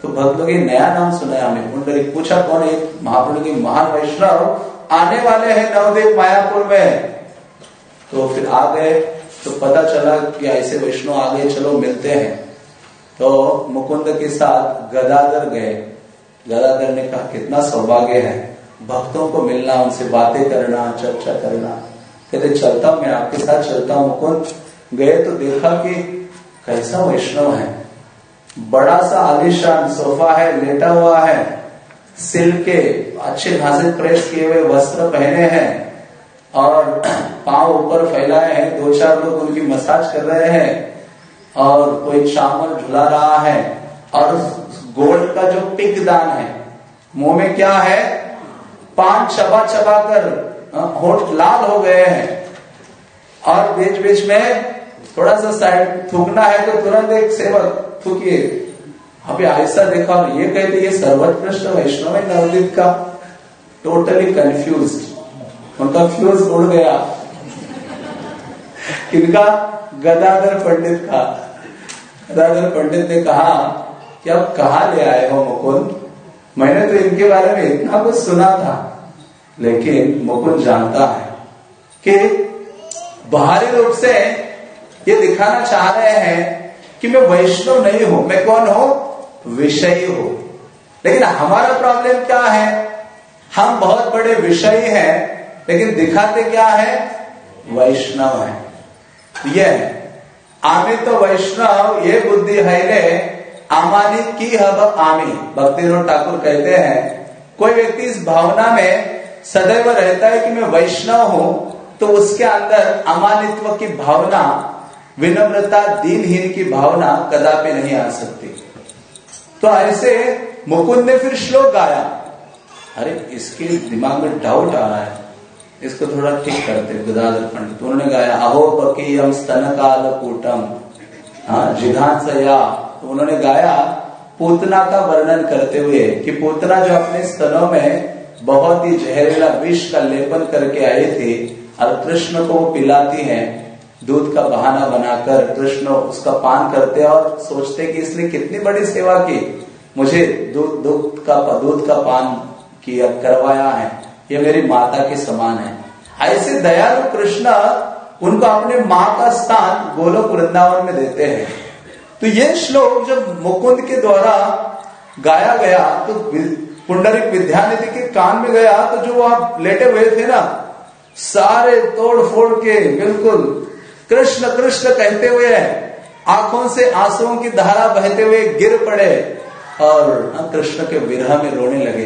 तो भक्त लोग नया नाम सुना हमें। पुंडरी पूछा कौन है? महाप्रभु की महान वैष्णव। आने वाले हैं नवदेव मायापुर में। तो फिर आ गए। तो पता चला कि ऐसे वैष्णव आ गए, चलो मिलते हैं। तो मुकुंद के साथ गदाधर गए। गदाधर ने कहा, कितना सौभाग्य है। भक्तों को मिलना, उनसे बातें करना, चर्चा करना। कहते चलता मैं आपके साथ चलता हूँ। मुकुंद गए तो देखा कि कैसा वैष्णव है। बड़ा सा आलिशान सोफा है, लेटा हुआ है। सिल्क के अच्छे खासे प्रेस किए हुए वस्त्र पहने हैं और पाँव ऊपर फैलाए हैं। दो चार लोग उनकी मसाज कर रहे हैं और कोई चावल झुला रहा है और गोल्ड का जो पिक दान है, मुँह में क्या है? पान चबा चबा कर होठ लाल हो गए हैं। और बीच बीच में थोड़ा सा साइड थूकना है तो तुरंत एक सेवक थूकिए। अभी ऐसा देखा, और ये कहते ये सर्वोत्कृष्ट वैष्णव है नवदीप का। टोटली कंफ्यूज उनका फ्यूज उड़ गया। किनका? गदाधर पंडित का। गदाधर पंडित ने कहा कि अब कहा ले आए हो मुकुंद? मैंने तो इनके बारे में इतना कुछ सुना था। लेकिन मुकुंद जानता है कि बाहरी रूप से ये दिखाना चाह रहे हैं कि मैं वैष्णव नहीं हूँ। मैं कौन हूँ? विषयी हूँ। लेकिन हमारा प्रॉब्लम क्या है? हम बहुत बड़े विषयी हैं, लेकिन दिखाते क्या है? वैष्णव है। यह आमी तो वैष्णव, ये बुद्धि है रे अमानित की हब आमी। भक्ति ठाकुर कहते हैं, कोई व्यक्ति इस भावना में सदैव रहता है कि मैं वैष्णव हूँ तो उसके अंदर अमानित्व की भावना, विनम्रता, दीनहीन की भावना कदापि नहीं आ सकती। तो ऐसे मुकुंद ने फिर श्लोक गाया। अरे, इसके दिमाग में डाउट आ रहा है। इसको थोड़ा ठीक करते, गदाधर पंडित। उन्होंने गाया, अहो पकीयम स्तन काल कूटम हाँ जिधान सया तो उन्होंने गाया, पूतना का वर्णन करते हुए कि पूतना जो अपने स्तनों में बहुत ही जहरीला विष का लेपन करके आए थे और कृष्ण को वो पिलाती हैं, दूध का बहाना बनाकर कृष्ण उसका पान करते और सोचते कि इसने कितनी बड़ी सेवा की। मुझे दूध दूध का दूध का पान किया, करवाया है। ये मेरी माता के समान है। ऐसे दयालु कृष्ण उनको अपने माँ का स्थान गोलोक वृंदावन में देते हैं। तो ये श्लोक जब मुकुंद के द्वारा गाया गया तो पुंडरिक विद्यानिधि के कान में गया तो जो आप लेटे हुए थे ना सारे तोड़ फोड़ के बिल्कुल कृष्ण कृष्ण कहते हुए आँखों से आंसुओं की धारा बहते हुए गिर पड़े और कृष्ण के विरह में रोने लगे।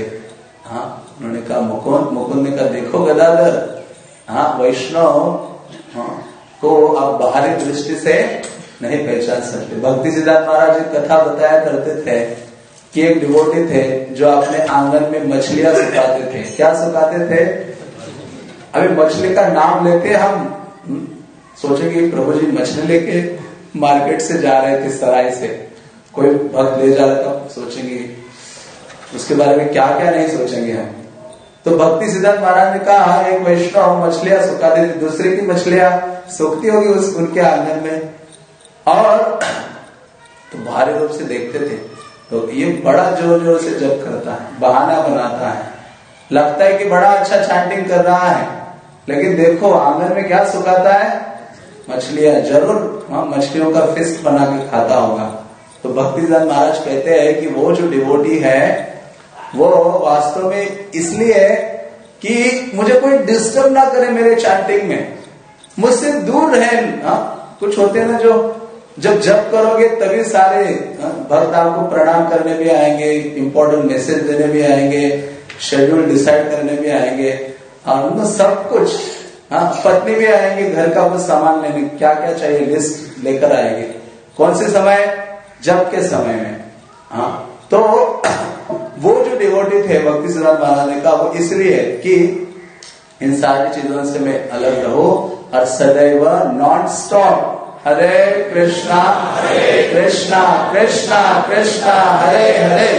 हाँ उन्होंने कहा मुकुंद मुकुंद ने कहा देखो गदाधर हाँ वैष्णव हाँ, को आप बाहरी दृष्टि से नहीं पहचान सकते। भक्ति सिद्धार्थ महाराज कथा बताया करते थे। कि एक डिवोटी थे जो अपने आँगन में मछलियाँ सुखाते थे। क्या सुखाते थे? अभी मछली का नाम लेते हम। हम्म, सोचेंगे प्रभु जी मछली लेके मार्केट से जा रहे थे सराय से। कोई भक्त ले जा रहा था सोचेंगे। उसके बारे में क्या क्या नहीं सोचेंगे हम। तो भक्ति सिद्धार्थ महाराज ने कहा एक वैष्णव मछलियाँ सुखा देती दूसरे की मछलियाँ सुखती होगी उस उनके आँगन में। और तो भारी रूप से देखते थे। तो ये बड़ा ज़ोर ज़ोर से जब करता है, बहाना बनाता है। लगता है कि बड़ा अच्छा चैंटिंग कर रहा है, लेकिन देखो, आँगन में क्या सुखाता है? मछलियाँ, ज़रूर हाँ मछलियों का फिस्ट बना के खाता होगा। तो भक्तिदान महाराज कहते हैं कि वो जो डिवोटी है, वो वास्तव में इसलिए कि मुझे कोई डिस्टर्ब ना करे मेरे चैंटिंग में। मुझसे दूर रहे हाँ कुछ होते ना जो जब जब करोगे तभी सारे हाँ, भक्त आपको प्रणाम करने भी आएँगे इंपॉर्टेंट मैसेज देने भी आएँगे शेड्यूल डिसाइड करने भी आएँगे। और उनको सब कुछ हाँ पत्नी भी आएँगे घर का कुछ सामान लेने क्या क्या चाहिए लिस्ट लेकर आएँगे। कौन से समय? जब के समय में। हाँ तो वो जो डिवोटी थे भक्ति सिद्धार्थ महाराज कहा वो इसलिए कि इन सारी चीज़ों से मैं अलग रहो और सदैव नॉन स्टॉप हरे कृष्णा हरे कृष्णा कृष्णा कृष्णा, हरे हरे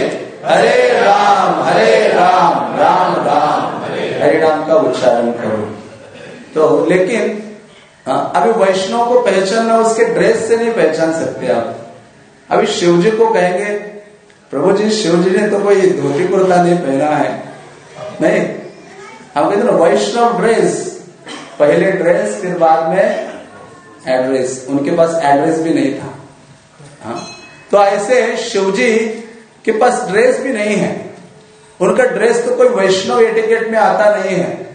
हरे राम हरे राम राम राम। हरे राम का उच्चारण करो। तो लेकिन अभी वैष्णव को पहचानना उसके ड्रेस से नहीं पहचान सकते आप। अभी शिव जी को कहेंगे, प्रभु जी शिव जी ने तो कोई धोती कुर्ता नहीं पहना है। नहीं। हम कहते ना, वैष्णव ड्रेस पहले ड्रेस फिर बाद में एड्रेस उनके पास एड्रेस भी नहीं था। हाँ? तो ऐसे शिवजी के पास ड्रेस भी नहीं है। उनका ड्रेस तो कोई वैष्णव एटिकेट में आता नहीं है।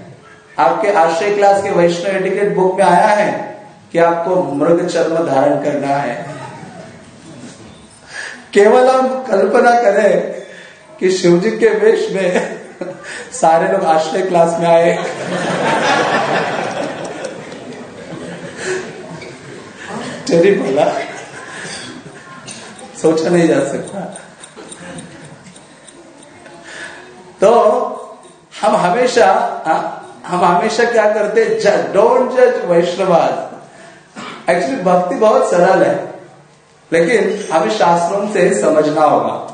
आपके आश्रय क्लास के वैष्णव एटिकेट बुक में आया है कि आपको मृग चर्म धारण करना है। केवल हम कल्पना करें कि शिवजी के वेश में सारे लोग आश्रय क्लास में आए। टेरी बोला। सोचा नहीं जा सकता। तो हम हमेशा हम हमेशा क्या करते डोंट जज वैष्णवाद। एक्चुअली भक्ति बहुत सरल है। लेकिन हमें शास्त्रों से समझना होगा।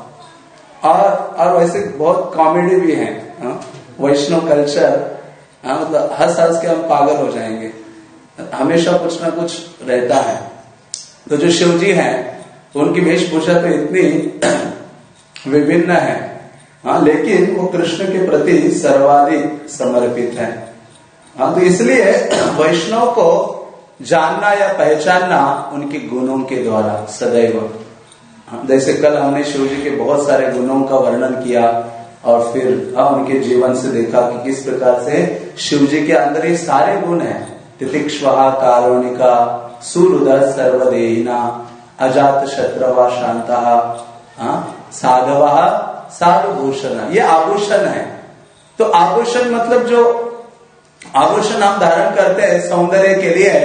और और वैसे बहुत कॉमेडी भी है हाँ? वैष्णव कल्चर हाँ, मतलब हंस हंस के हम पागल हो जाएँगे। हमेशा कुछ ना कुछ रहता है। तो जो शिव जी हैं उनकी वेशभूषा तो इतनी विभिन्न है। हाँ लेकिन वो कृष्ण के प्रति सर्वाधिक समर्पित है। हाँ तो इसलिए वैष्णव को जानना या पहचानना उनके गुणों के द्वारा सदैव। हाँ, जैसे कल हमने शिव जी के बहुत सारे गुणों का वर्णन किया और फिर हाँ उनके जीवन से देखा कि किस प्रकार से शिव जी के अंदर ये सारे गुण हैं। तितिक्षवा कारुणिका सर्वदेहिना अजात शत्रवा शांता साधव साधुभूषण ये आभूषण है। तो आभूषण मतलब जो आभूषण हम धारण करते हैं सौंदर्य के लिए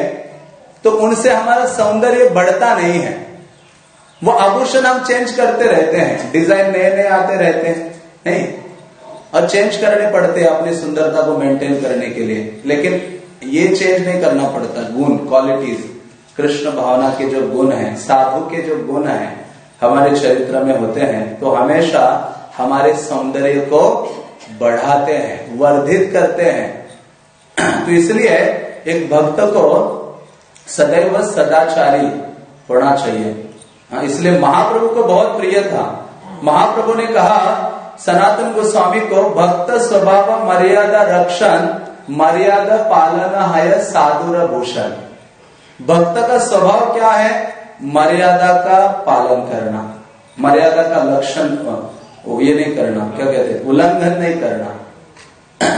तो उनसे हमारा सौंदर्य बढ़ता नहीं है। वो आभूषण हम चेंज करते रहते हैं। डिज़ाइन नए नए आते रहते हैं। नहीं? और चेंज करने पड़ते हैं अपनी सुंदरता को मेंटेन करने के लिए। लेकिन ये चेंज नहीं करना पड़ता। गुण क्वालिटीज कृष्ण भावना के जो गुण हैं साधु के जो गुण हैं हमारे चरित्र में होते हैं तो हमेशा हमारे सौंदर्य को बढ़ाते हैं वर्धित करते हैं। तो इसलिए एक भक्त को सदैव सदाचारी होना चाहिए। हाँ, इसलिए महाप्रभु को बहुत प्रिय था। महाप्रभु ने कहा सनातन गोस्वामी को भक्त स्वभाव मर्यादा रक्षण मर्यादा पालन है साधुर भूषण। भक्त का स्वभाव क्या है? मर्यादा का पालन करना। मर्यादा का लक्षण ये नहीं करना। क्या कहते उल्लंघन नहीं करना।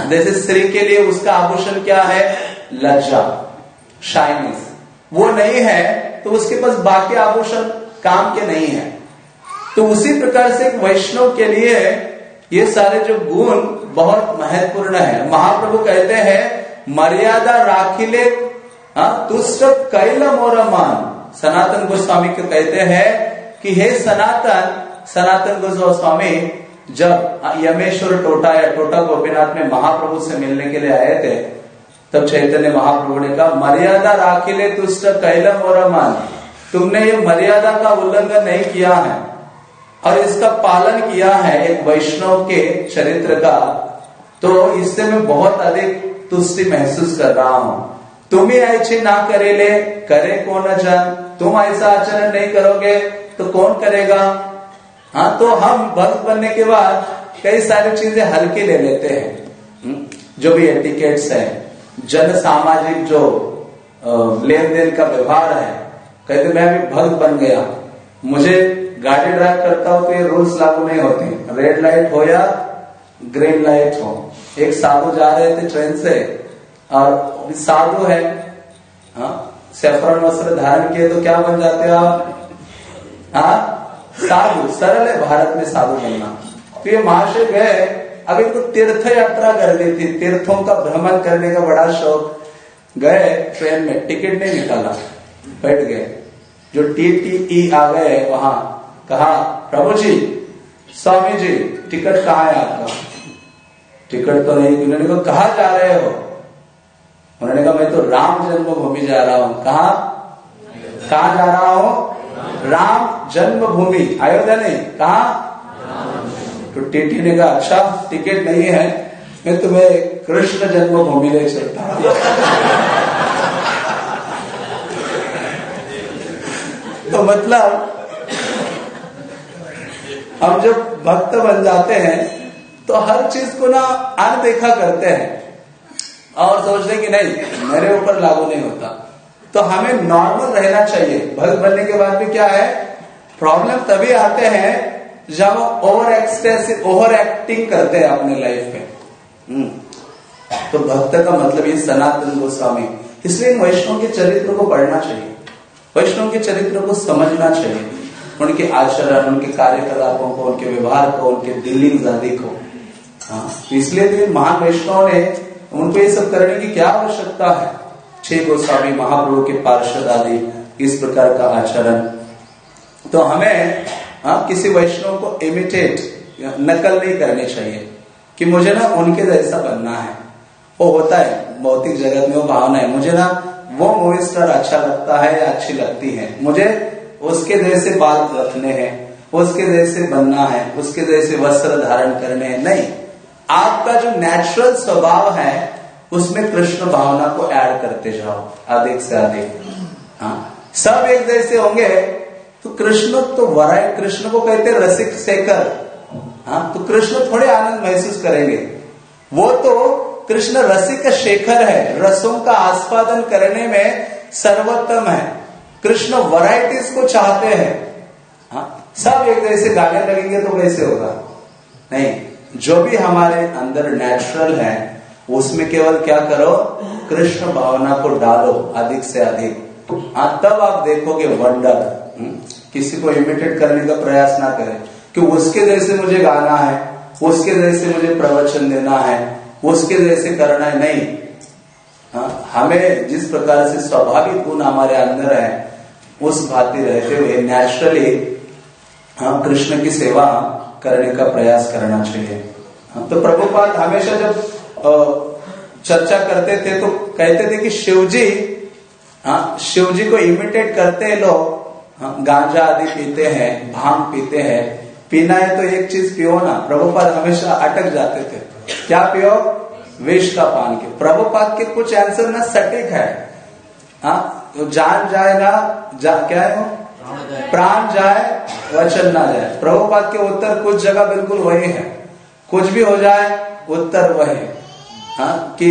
जैसे स्त्री के लिए उसका आभूषण क्या है? लज्जा शाइनिस वो नहीं है तो उसके पास बाकी आभूषण काम के नहीं है। तो उसी प्रकार से वैष्णव के लिए ये सारे जो गुण बहुत महत्वपूर्ण है। महाप्रभु कहते हैं, मर्यादा राखिले हाँ, तुष्ट कैल मोर मान। सनातन गोस्वामी को कहते हैं कि हे सनातन सनातन गोस्वामी जब यमेश्वर टोटा या टोटा गोपीनाथ में महाप्रभु से मिलने के लिए आए थे तब चैतन्य महाप्रभु ने कहा मर्यादा राखिले तुष्ट कैलम और मान। तुमने ये मर्यादा का उल्लंघन नहीं किया है और इसका पालन किया है एक वैष्णव के चरित्र का तो इससे मैं बहुत अधिक तुष्टि महसूस कर रहा हूँ। तुम ही ऐसे ना करे ले करे कौन जन तुम ऐसा आचरण नहीं करोगे तो कौन करेगा? हाँ तो हम भक्त बनने के बाद कई सारी चीज़ें हल्की ले लेते हैं। हम्म, जो भी एटिकेट्स है जन सामाजिक जो लेन देन का व्यवहार है कहते मैं अभी भक्त बन गया। मुझे गाड़ी ड्राइव करता हूँ तो ये रूल्स लागू नहीं होते। रेड लाइट हो या ग्रीन लाइट हो। एक साधु जा रहे थे ट्रेन से और साधु है। हाँ? वस्त्र धारण किए तो क्या बन जाते हो आप? हाँ? साधु, सरल है भारत में साधु बनना। तो ये महाशय गए अब इनको तीर्थ यात्रा करनी थी तीर्थों का भ्रमण करने का बड़ा शौक। गए, ट्रेन में, टिकट नहीं निकाला, बैठ गए। जो टी टी ई आ गए, वहाँ कहा, प्रभु जी, स्वामी जी, टिकट कहा है आपका? टिकट तो नहीं उन्होंने कहा जा रहे हो? उन्होंने कहा, मैं तो राम जन्मभूमि जा रहा हूँ। कहा कहा जा रहा हूँ? राम जन्मभूमि। अयोध्या नहीं। कहा तो टीटी ने कहा अच्छा टिकट नहीं है, मैं तुम्हें कृष्ण जन्मभूमि ले चलता तो मतलब हम जब भक्त बन जाते हैं तो हर चीज़ को ना अनदेखा करते हैं। और सोचते कि नहीं, मेरे ऊपर लागू नहीं होता। तो हमें नॉर्मल रहना चाहिए। भक्त बनने के बाद भी क्या है? प्रॉब्लम तभी आते हैं जब ओवर एक्सटेंसिव ओवर एक्टिंग करते हैं अपने लाइफ में। हम्म। तो भक्त का मतलब ये सनातन गोस्वामी। इसलिए वैष्णव के चरित्र को पढ़ना चाहिए। वैष्णव के चरित्र को समझना चाहिए। उनके आचरण, उनके कार्यकलापों को, उनके व्यवहार को, उनके दिल्ली आदि को। हाँ इसलिए तो महान वैष्णव ने उनको ये सब करने की क्या आवश्यकता है? छह गोस्वामी महाप्रभु के पार्षद आदि, इस प्रकार का आचरण। तो हमें हाँ किसी वैष्णव को इमिटेट नकल नहीं करनी चाहिए कि मुझे ना उनके जैसा बनना है। वो होता है, भौतिक जगत में वो भावना है। मुझे ना वो मूवी स्टार अच्छा लगता है या अच्छी लगती है? मुझे उसके जैसे बाल रखने हैं, उसके जैसे बनना है, उसके जैसे वस्त्र धारण करने हैं। नहीं। आपका जो नेचुरल स्वभाव है, उसमें कृष्ण भावना को ऐड करते जाओ। अधिक से अधिक। हाँ। सब एक जैसे होंगे तो कृष्ण तो वराय कृष्ण को कहते रसिक सेकर हाँ तो कृष्ण थोड़े आनंद महसूस करेंगे। वो तो कृष्ण रसिक शेखर है। रसों का आस्वादन करने में सर्वोत्तम है। कृष्ण वराइटीज को चाहते हैं। हाँ सब एक जैसे गाने लगेंगे तो कैसे होगा। नहीं। जो भी हमारे अंदर नेचुरल है उसमें केवल क्या करो? कृष्ण भावना को डालो अधिक से अधिक। हाँ तब आप देखोगे वंडर हम्म, किसी को इमिटेट करने का प्रयास ना करें कि उसके जैसे मुझे गाना है उसके जैसे मुझे प्रवचन देना है उसके जैसे करना है नहीं। हाँ, हमें जिस प्रकार से स्वाभाविक गुण हमारे अंदर है उस भांति रहते हुए नेचुरली हम कृष्ण की सेवा करने का प्रयास करना चाहिए। हाँ, तो प्रभुपाद हमेशा जब चर्चा करते थे तो कहते थे कि शिवजी हाँ शिव जी को इमिटेट करते लोग। हाँ, गांजा आदि पीते हैं भाँग पीते हैं। पीना है तो एक चीज़ पियो ना। प्रभुपाद हमेशा अटक जाते थे। क्या पियो? विष का पान के प्रभुपाद के कुछ आंसर ना सटीक है। हाँ तो जान जाए ना जा, क्या है वो? प्राण जाए वचन ना जाए। प्रभुपाद के उत्तर कुछ जगह बिल्कुल वही है। कुछ भी हो जाए उत्तर वही हाँ। कि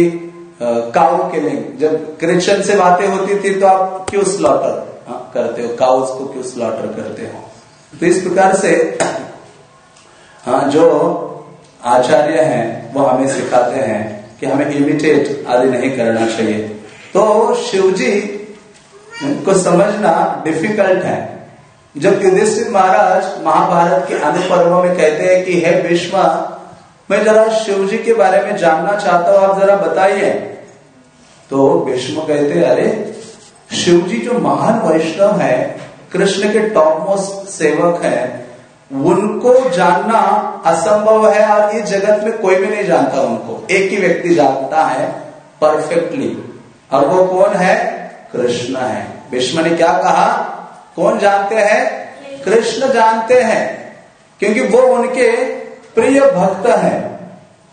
काउ के लिए जब क्रिश्चियन से बातें होती थी तो आप क्यों स्लॉटर हाँ, करते हो। काउस को क्यों स्लॉटर करते हो? तो इस प्रकार से हाँ जो आचार्य हैं वो हमें सिखाते हैं कि हमें इमिटेट आदि नहीं करना चाहिए। तो शिवजी को समझना डिफ़िकल्ट है। जब युधिष्ठिर महाराज महाभारत के अनुपर्व में कहते हैं कि, हे भीष्मा, मैं जरा शिव जी के बारे में जानना चाहता हूँ, आप जरा बताइए। तो भीष्म कहते हैं, अरे शिव जी जो महान वैष्णव है, कृष्ण के टॉप मोस्ट सेवक है, उनको जानना असंभव है और इस जगत में कोई भी नहीं जानता उनको। एक ही व्यक्ति जानता है परफेक्टली और वो कौन है? कृष्ण है। भीष्म ने क्या कहा? कौन जानते हैं? कृष्ण जानते हैं, क्योंकि वो उनके प्रिय भक्त हैं।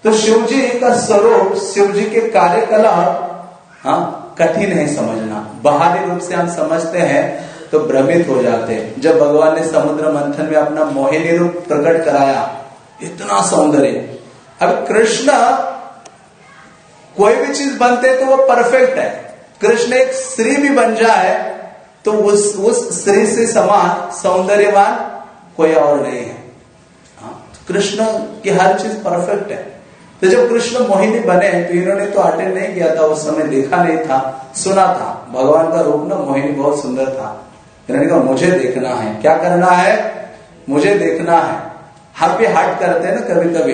तो शिव जी का स्वरूप शिव जी के कार्यकलाप हाँ कठिन है समझना। बाहरी रूप से हम समझते हैं तो भ्रमित हो जाते हैं। जब भगवान ने समुद्र मंथन में अपना मोहिनी रूप प्रकट कराया, इतना सौंदर्य। अब कृष्ण कोई भी चीज़ बनते तो वो परफेक्ट है। कृष्ण एक स्त्री भी बन जाए तो उस उस स्त्री से समान सौंदर्यवान कोई और नहीं है। हाँ, तो कृष्ण की हर चीज़ परफेक्ट है। तो जब कृष्ण मोहिनी बने तो इन्होंने तो अटेंड नहीं किया था उस समय देखा नहीं था सुना था। भगवान का रूप ना मोहिनी बहुत सुंदर था। इन्होंने कहा मुझे देखना है। क्या करना है? मुझे देखना है। हम भी हट करते हैं ना कभी कभी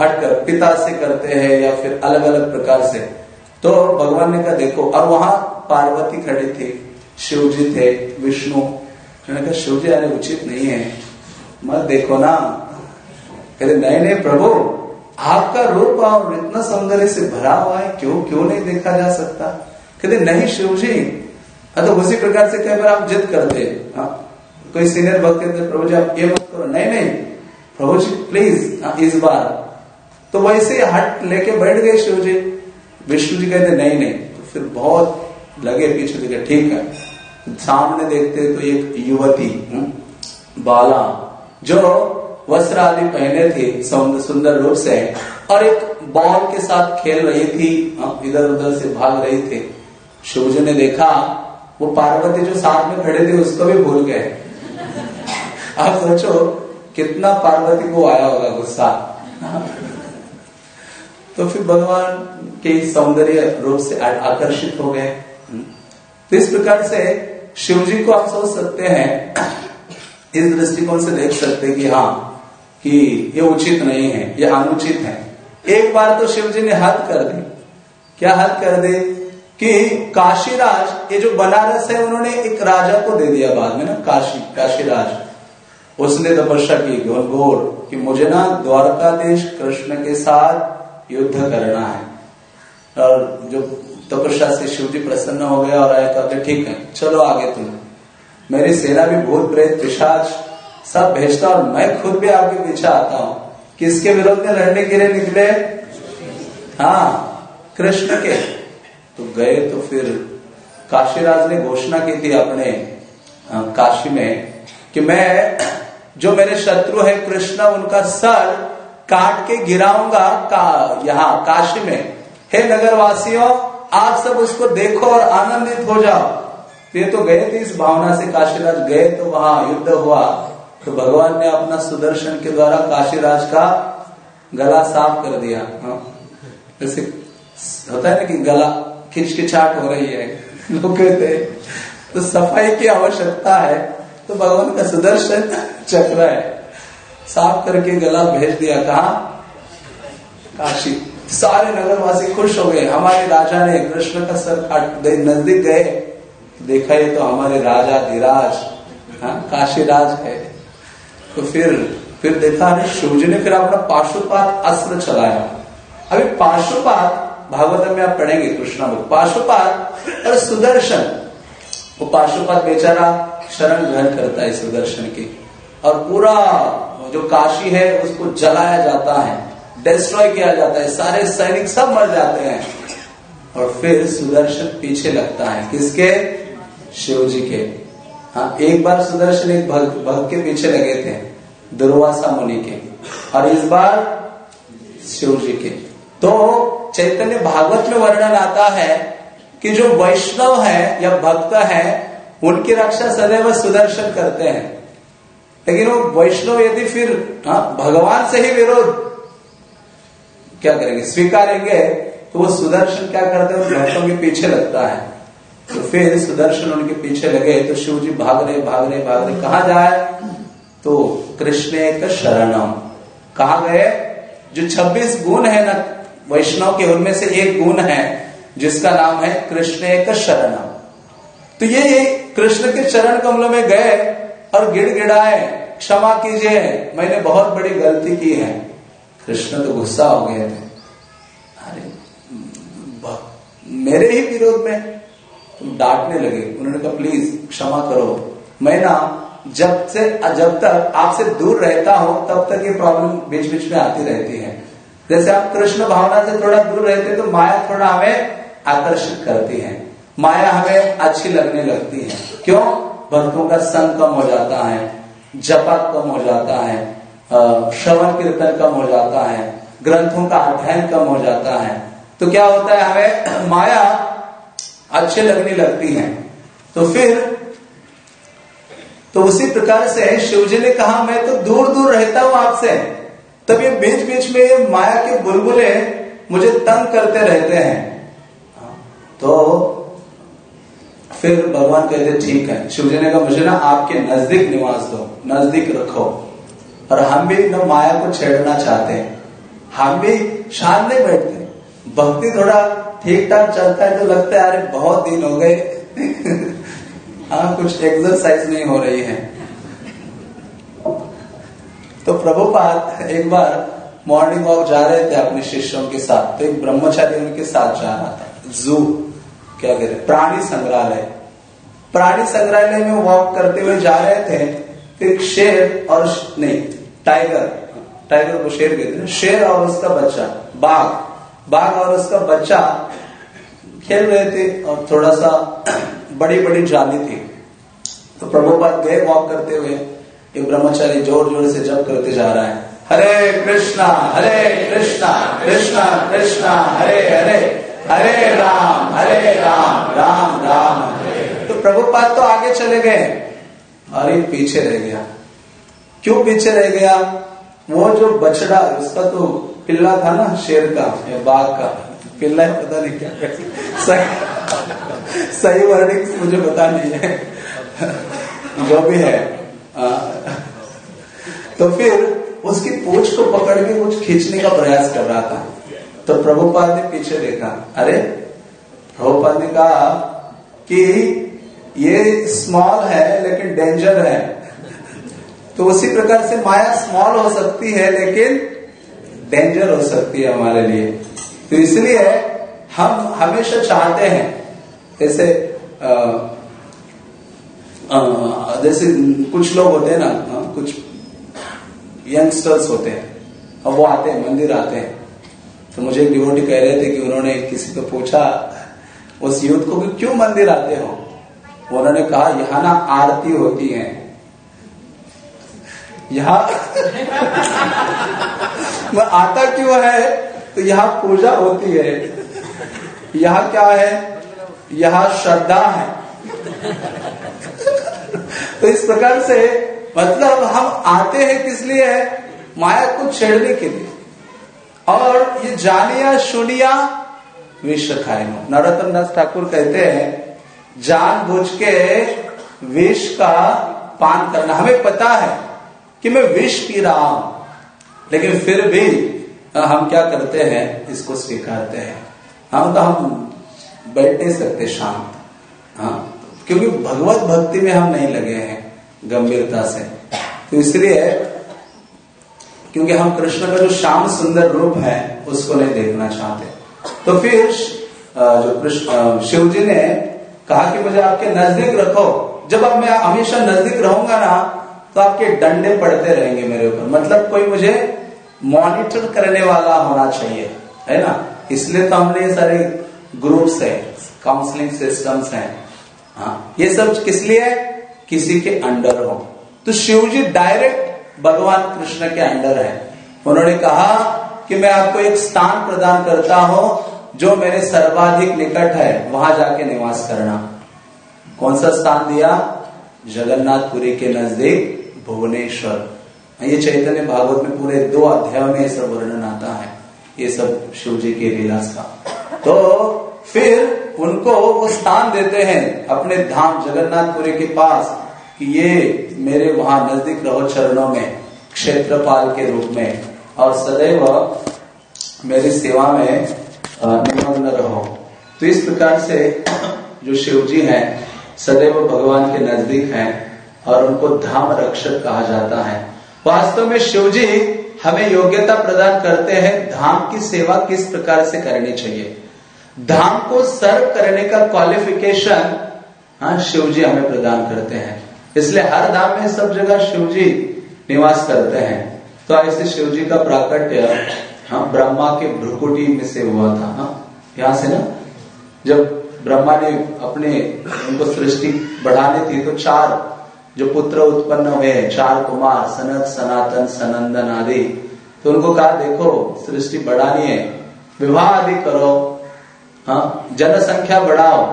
हट कर पिता से करते हैं या फिर अलग अलग प्रकार से। तो भगवान ने कहा देखो और वहाँ पार्वती खड़ी थी शिव जी थे विष्णु। उन्होंने कहा शिव जी अरे उचित नहीं है। मत देखो ना। कहते नहीं नहीं प्रभु आपका रूप और इतना सौंदर्य से भरा हुआ है क्यों क्यों नहीं देखा जा सकता? कहते नहीं शिव जी हाँ तो उसी प्रकार से कई बार आप जिद करते हाँ। कोई सीनियर भक्त कहते प्रभु जी आप ये मत करो। नहीं नहीं प्रभु जी प्लीज़ हाँ, इस बार तो वैसे हट लेके बैठ गए शिव जी विष्णु जी कहते नहीं नहीं। तो फिर बहुत लगे पीछे देखे ठीक है। सामने देखते तो एक युवती हम्म, बाला जो वस्त्र आदि पहने थे सुंदर रूप से और एक बॉल के साथ खेल रही थी इधर उधर से भाग रही थे। शिवजी ने देखा वो पार्वती जो साथ में खड़े थे उसको भी भूल गए। आप सोचो कितना पार्वती को आया होगा गुस्सा। तो फिर भगवान के सौंदर्य रूप से आकर्षित हो गए। तो इस प्रकार से शिवजी को आप सोच सकते हैं, इस दृष्टिकोण से देख सकते हैं कि हाँ कि ये उचित नहीं है, ये अनुचित है। एक बार तो शिव जी ने हद कर दी। क्या हद कर दे? कि काशीराज, ये जो बनारस है, उन्होंने एक राजा को दे दिया बाद में ना, काशी, काशीराज। उसने तपस्या की घोर कि मुझे ना द्वारकाधीश कृष्ण के साथ युद्ध करना है। और जो तपस्या से शिव जी प्रसन्न हो गया और आए तो ठीक है, चलो आगे तुम। मेरी सेना भी भूत प्रेत, पिशाच, सब भेजता और मैं खुद भी आपके पीछे आता हूँ। किसके विरोध में लड़ने के लिए निकले? हाँ कृष्ण के। तो गए तो फिर काशीराज ने घोषणा की थी अपने काशी में कि मैं, जो मेरे शत्रु है कृष्ण, उनका सर काट के गिराऊँगा का, यहाँ, काशी में। हे नगर वासियों आप सब उसको देखो और आनंदित हो जाओ। तो ये तो गए थे इस भावना से काशीराज गए तो वहाँ युद्ध हुआ। तो भगवान ने अपना सुदर्शन के द्वारा काशीराज का गला साफ़ कर दिया। हाँ। जैसे होता है ना कि गला खिचखिचाट हो रही है। लोग कहते तो सफ़ाई की आवश्यकता है। तो भगवान का सुदर्शन चक्र है। साफ़ करके गला भेज दिया, कहा, काशी, सारे नगरवासी खुश हो गए। हमारे राजा ने कृष्ण का सर काट नज़दीक गए। देखा ये तो हमारे राजा धीराज हाँ काशीराज है। तो फिर फिर देखा है शिवजी ने फिर अपना पाशुपात अस्त्र चलाया। अभी पाशुपात भागवत में आप पढ़ेंगे कृष्णा बुक पाशुपात और सुदर्शन। वो पाशुपात बेचारा शरण ग्रहण करता है सुदर्शन की। और पूरा जो काशी है, उसको जलाया जाता है डिस्ट्रॉय किया जाता है, सारे सैनिक सब मर जाते हैं। और फिर सुदर्शन पीछे लगता है। किसके? शिव जी के। हाँ एक बार सुदर्शन एक भक्त भक्त के पीछे लगे थे, दुर्वासा मुनि के। और इस बार शिव जी के। तो चैतन्य भागवत में वर्णन आता है कि जो वैष्णव है या भक्त है, उनकी रक्षा सदैव सुदर्शन करते हैं। लेकिन वो वैष्णव यदि फिर हाँ भगवान से ही विरोध क्या करेंगे? स्वीकारेंगे तो वो सुदर्शन क्या करते हैं? भक्तों के पीछे लगता है। तो फिर सुदर्शन उनके पीछे लगे तो शिव जी भाग रहे भाग रहे भाग रहे कहा जाए? तो कृष्ण एक शरणम। कहा गए? जो 26 गुण है ना, वैष्णव के, उनमें से एक गुण है, जिसका नाम है कृष्ण एक शरणम। तो ये कृष्ण के चरण कमलों में गए और गिड़गिड़ाए क्षमा कीजिए, मैंने बहुत बड़ी गलती की है। कृष्ण तो गुस्सा हो गए थे। अरे मेरे ही विरोध में तुम डांटने लगे। उन्होंने कहा, प्लीज़, क्षमा करो। मैं ना, जब से, जब तक आपसे दूर रहता हूँ, तब तक ये प्रॉब्लम बीच बीच में आती रहती है। जैसे आप कृष्ण भावना से थोड़ा दूर रहते तो माया थोड़ा हमें आकर्षित करती है। माया हमें अच्छी लगने लगती है। क्यों? भक्तों का संग कम हो जाता है जपा कम हो जाता है श्रवण कीर्तन कम हो जाता है, ग्रंथों का अध्ययन कम हो जाता है। तो क्या होता है, हमें माया अच्छे लगने लगती है। तो फिर तो उसी प्रकार से शिवजी ने कहा, मैं तो दूर दूर रहता हूँ आपसे। तब ये बीच बीच में ये माया के बुलबुले मुझे तंग करते रहते हैं। तो फिर भगवान कहते, ठीक है शिव जी ने कहा, मुझे ना आपके नज़दीक निवास दो, नज़दीक रखो। और हम भी न माया को छेड़ना चाहते हैं। हम भी शांत नहीं बैठते। भक्ति थोड़ा ठीक ठाक चलता है तो लगता है, अरे, बहुत दिन हो गए। हाँ कुछ एक्सरसाइज नहीं हो रही है। तो प्रभुपाद एक बार मॉर्निंग वॉक जा रहे थे अपने शिष्यों के साथ। तो एक ब्रह्मचारी उनके साथ जा रहा था। जू क्या कहते प्राणी संग्रहालय। प्राणी संग्रहालय में वॉक करते हुए जा रहे थे एक शेर और नहीं टाइगर टाइगर को शेर कहते हैं। शेर और उसका बच्चा, बाघ बाघ और उसका बच्चा खेल रहे थे और थोड़ा सा बड़ी बड़ी जाली थी। तो प्रभुपाद गए वॉक करते हुए। ये ब्रह्मचारी ज़ोर ज़ोर से जप करते जा रहा है। हरे कृष्णा हरे कृष्णा कृष्णा कृष्णा, हरे हरे हरे राम हरे राम राम राम, हरे। प्रभुपाद तो आगे चले गए। ये पीछे रह गया। क्यों पीछे रह गया? वो जो बछड़ा उसका तो पिल्ला था ना शेर का या बाघ का। पिल्ला है पता नहीं क्या। सही सही वर्डिंग मुझे पता नहीं है। जो भी है। आ, तो फिर उसकी पूछ को पकड़ के कुछ खींचने का प्रयास कर रहा था। तो प्रभुपाद ने पीछे देखा। अरे प्रभुपाद ने कहा कि ये स्मॉल है लेकिन डेंजर है। तो उसी प्रकार से माया स्मॉल हो सकती है लेकिन डेंजर हो सकती है हमारे लिए। तो इसलिए हम हमेशा चाहते हैं जैसे जैसे कुछ लोग होते हैं ना आ, कुछ यंगस्टर्स होते हैं और वो आते हैं मंदिर आते हैं। तो मुझे एक डिवोटी कह रहे थे कि उन्होंने किसी को पूछा उस यूथ को कि क्यों मंदिर आते हो? उन्होंने कहा, यहाँ ना आरती होती है। यहाँ आता क्यों है? तो यहाँ पूजा होती है। यहाँ क्या है? यहाँ श्रद्धा है। तो इस प्रकार से मतलब हम आते हैं किस लिए? है माया को छेड़ने के लिए। और ये जानिया, सुनिया, विश्व खाए नरोत्तम दास ठाकुर कहते हैं जान बुझ के विष का पान करना। हमें पता है कि मैं विष पी रहा हूँ, लेकिन फिर भी हम क्या करते हैं, इसको स्वीकारते हैं। हम तो हम बैठ नहीं सकते शांत। हाँ क्योंकि भगवत भक्ति में हम नहीं लगे हैं गंभीरता से। तो इसलिए, क्योंकि हम कृष्ण का जो श्याम सुंदर रूप है, उसको नहीं देखना चाहते। तो फिर जो कृष्ण शिव जी ने कहा कि मुझे आपके नज़दीक रखो। जब अब मैं हमेशा नज़दीक रहूँगा ना तो आपके डंडे पड़ते रहेंगे मेरे ऊपर। मतलब कोई मुझे मॉनिटर करने वाला होना चाहिए, है ना? इसलिए तो हमने ये सारे ग्रुप्स है काउंसलिंग सिस्टम्स हैं। हाँ ये सब किस लिए? किसी के अंडर हो। तो शिव जी डायरेक्ट भगवान कृष्ण के अंडर है। उन्होंने कहा कि मैं आपको एक स्थान प्रदान करता हूँ जो मेरे सर्वाधिक निकट है, वहाँ जाके निवास करना। कौन सा स्थान दिया? जगन्नाथपुरी के नज़दीक भुवनेश्वर। ये चैतन्य भागवत में पूरे दो अध्याय में सब वर्णन आता है, ये सब शिव जी के विलास का। तो फिर उनको वो स्थान देते हैं, अपने धाम जगन्नाथपुरी के पास, कि ये मेरे वहाँ नज़दीक रहो चरणों में, क्षेत्रपाल के रूप में। और सदैव मेरी सेवा में निमग्न रहो। तो इस प्रकार से जो शिव जी हैं, सदैव भगवान के नज़दीक हैं और उनको धाम रक्षक कहा जाता है। वास्तव में शिव जी हमें योग्यता प्रदान करते हैं, धाम की सेवा किस प्रकार से करनी चाहिए। धाम को सर्व करने का क्वालिफिकेशन हाँ शिव जी हमें प्रदान करते हैं। इसलिए हर धाम में सब जगह शिव जी निवास करते हैं। तो ऐसे शिव जी का प्राकट्य हाँ ब्रह्मा के भ्रुकुटी में से हुआ था हाँ यहाँ से ना, जब ब्रह्मा ने अपने, उनको सृष्टि बढ़ाने थी तो चार जो पुत्र उत्पन्न हुए चार कुमार, सनत, सनातन, सनंदन आदि तो उनको कहा, देखो, सृष्टि बढ़ानी है, विवाह आदि करो हाँ जनसंख्या बढ़ाओ।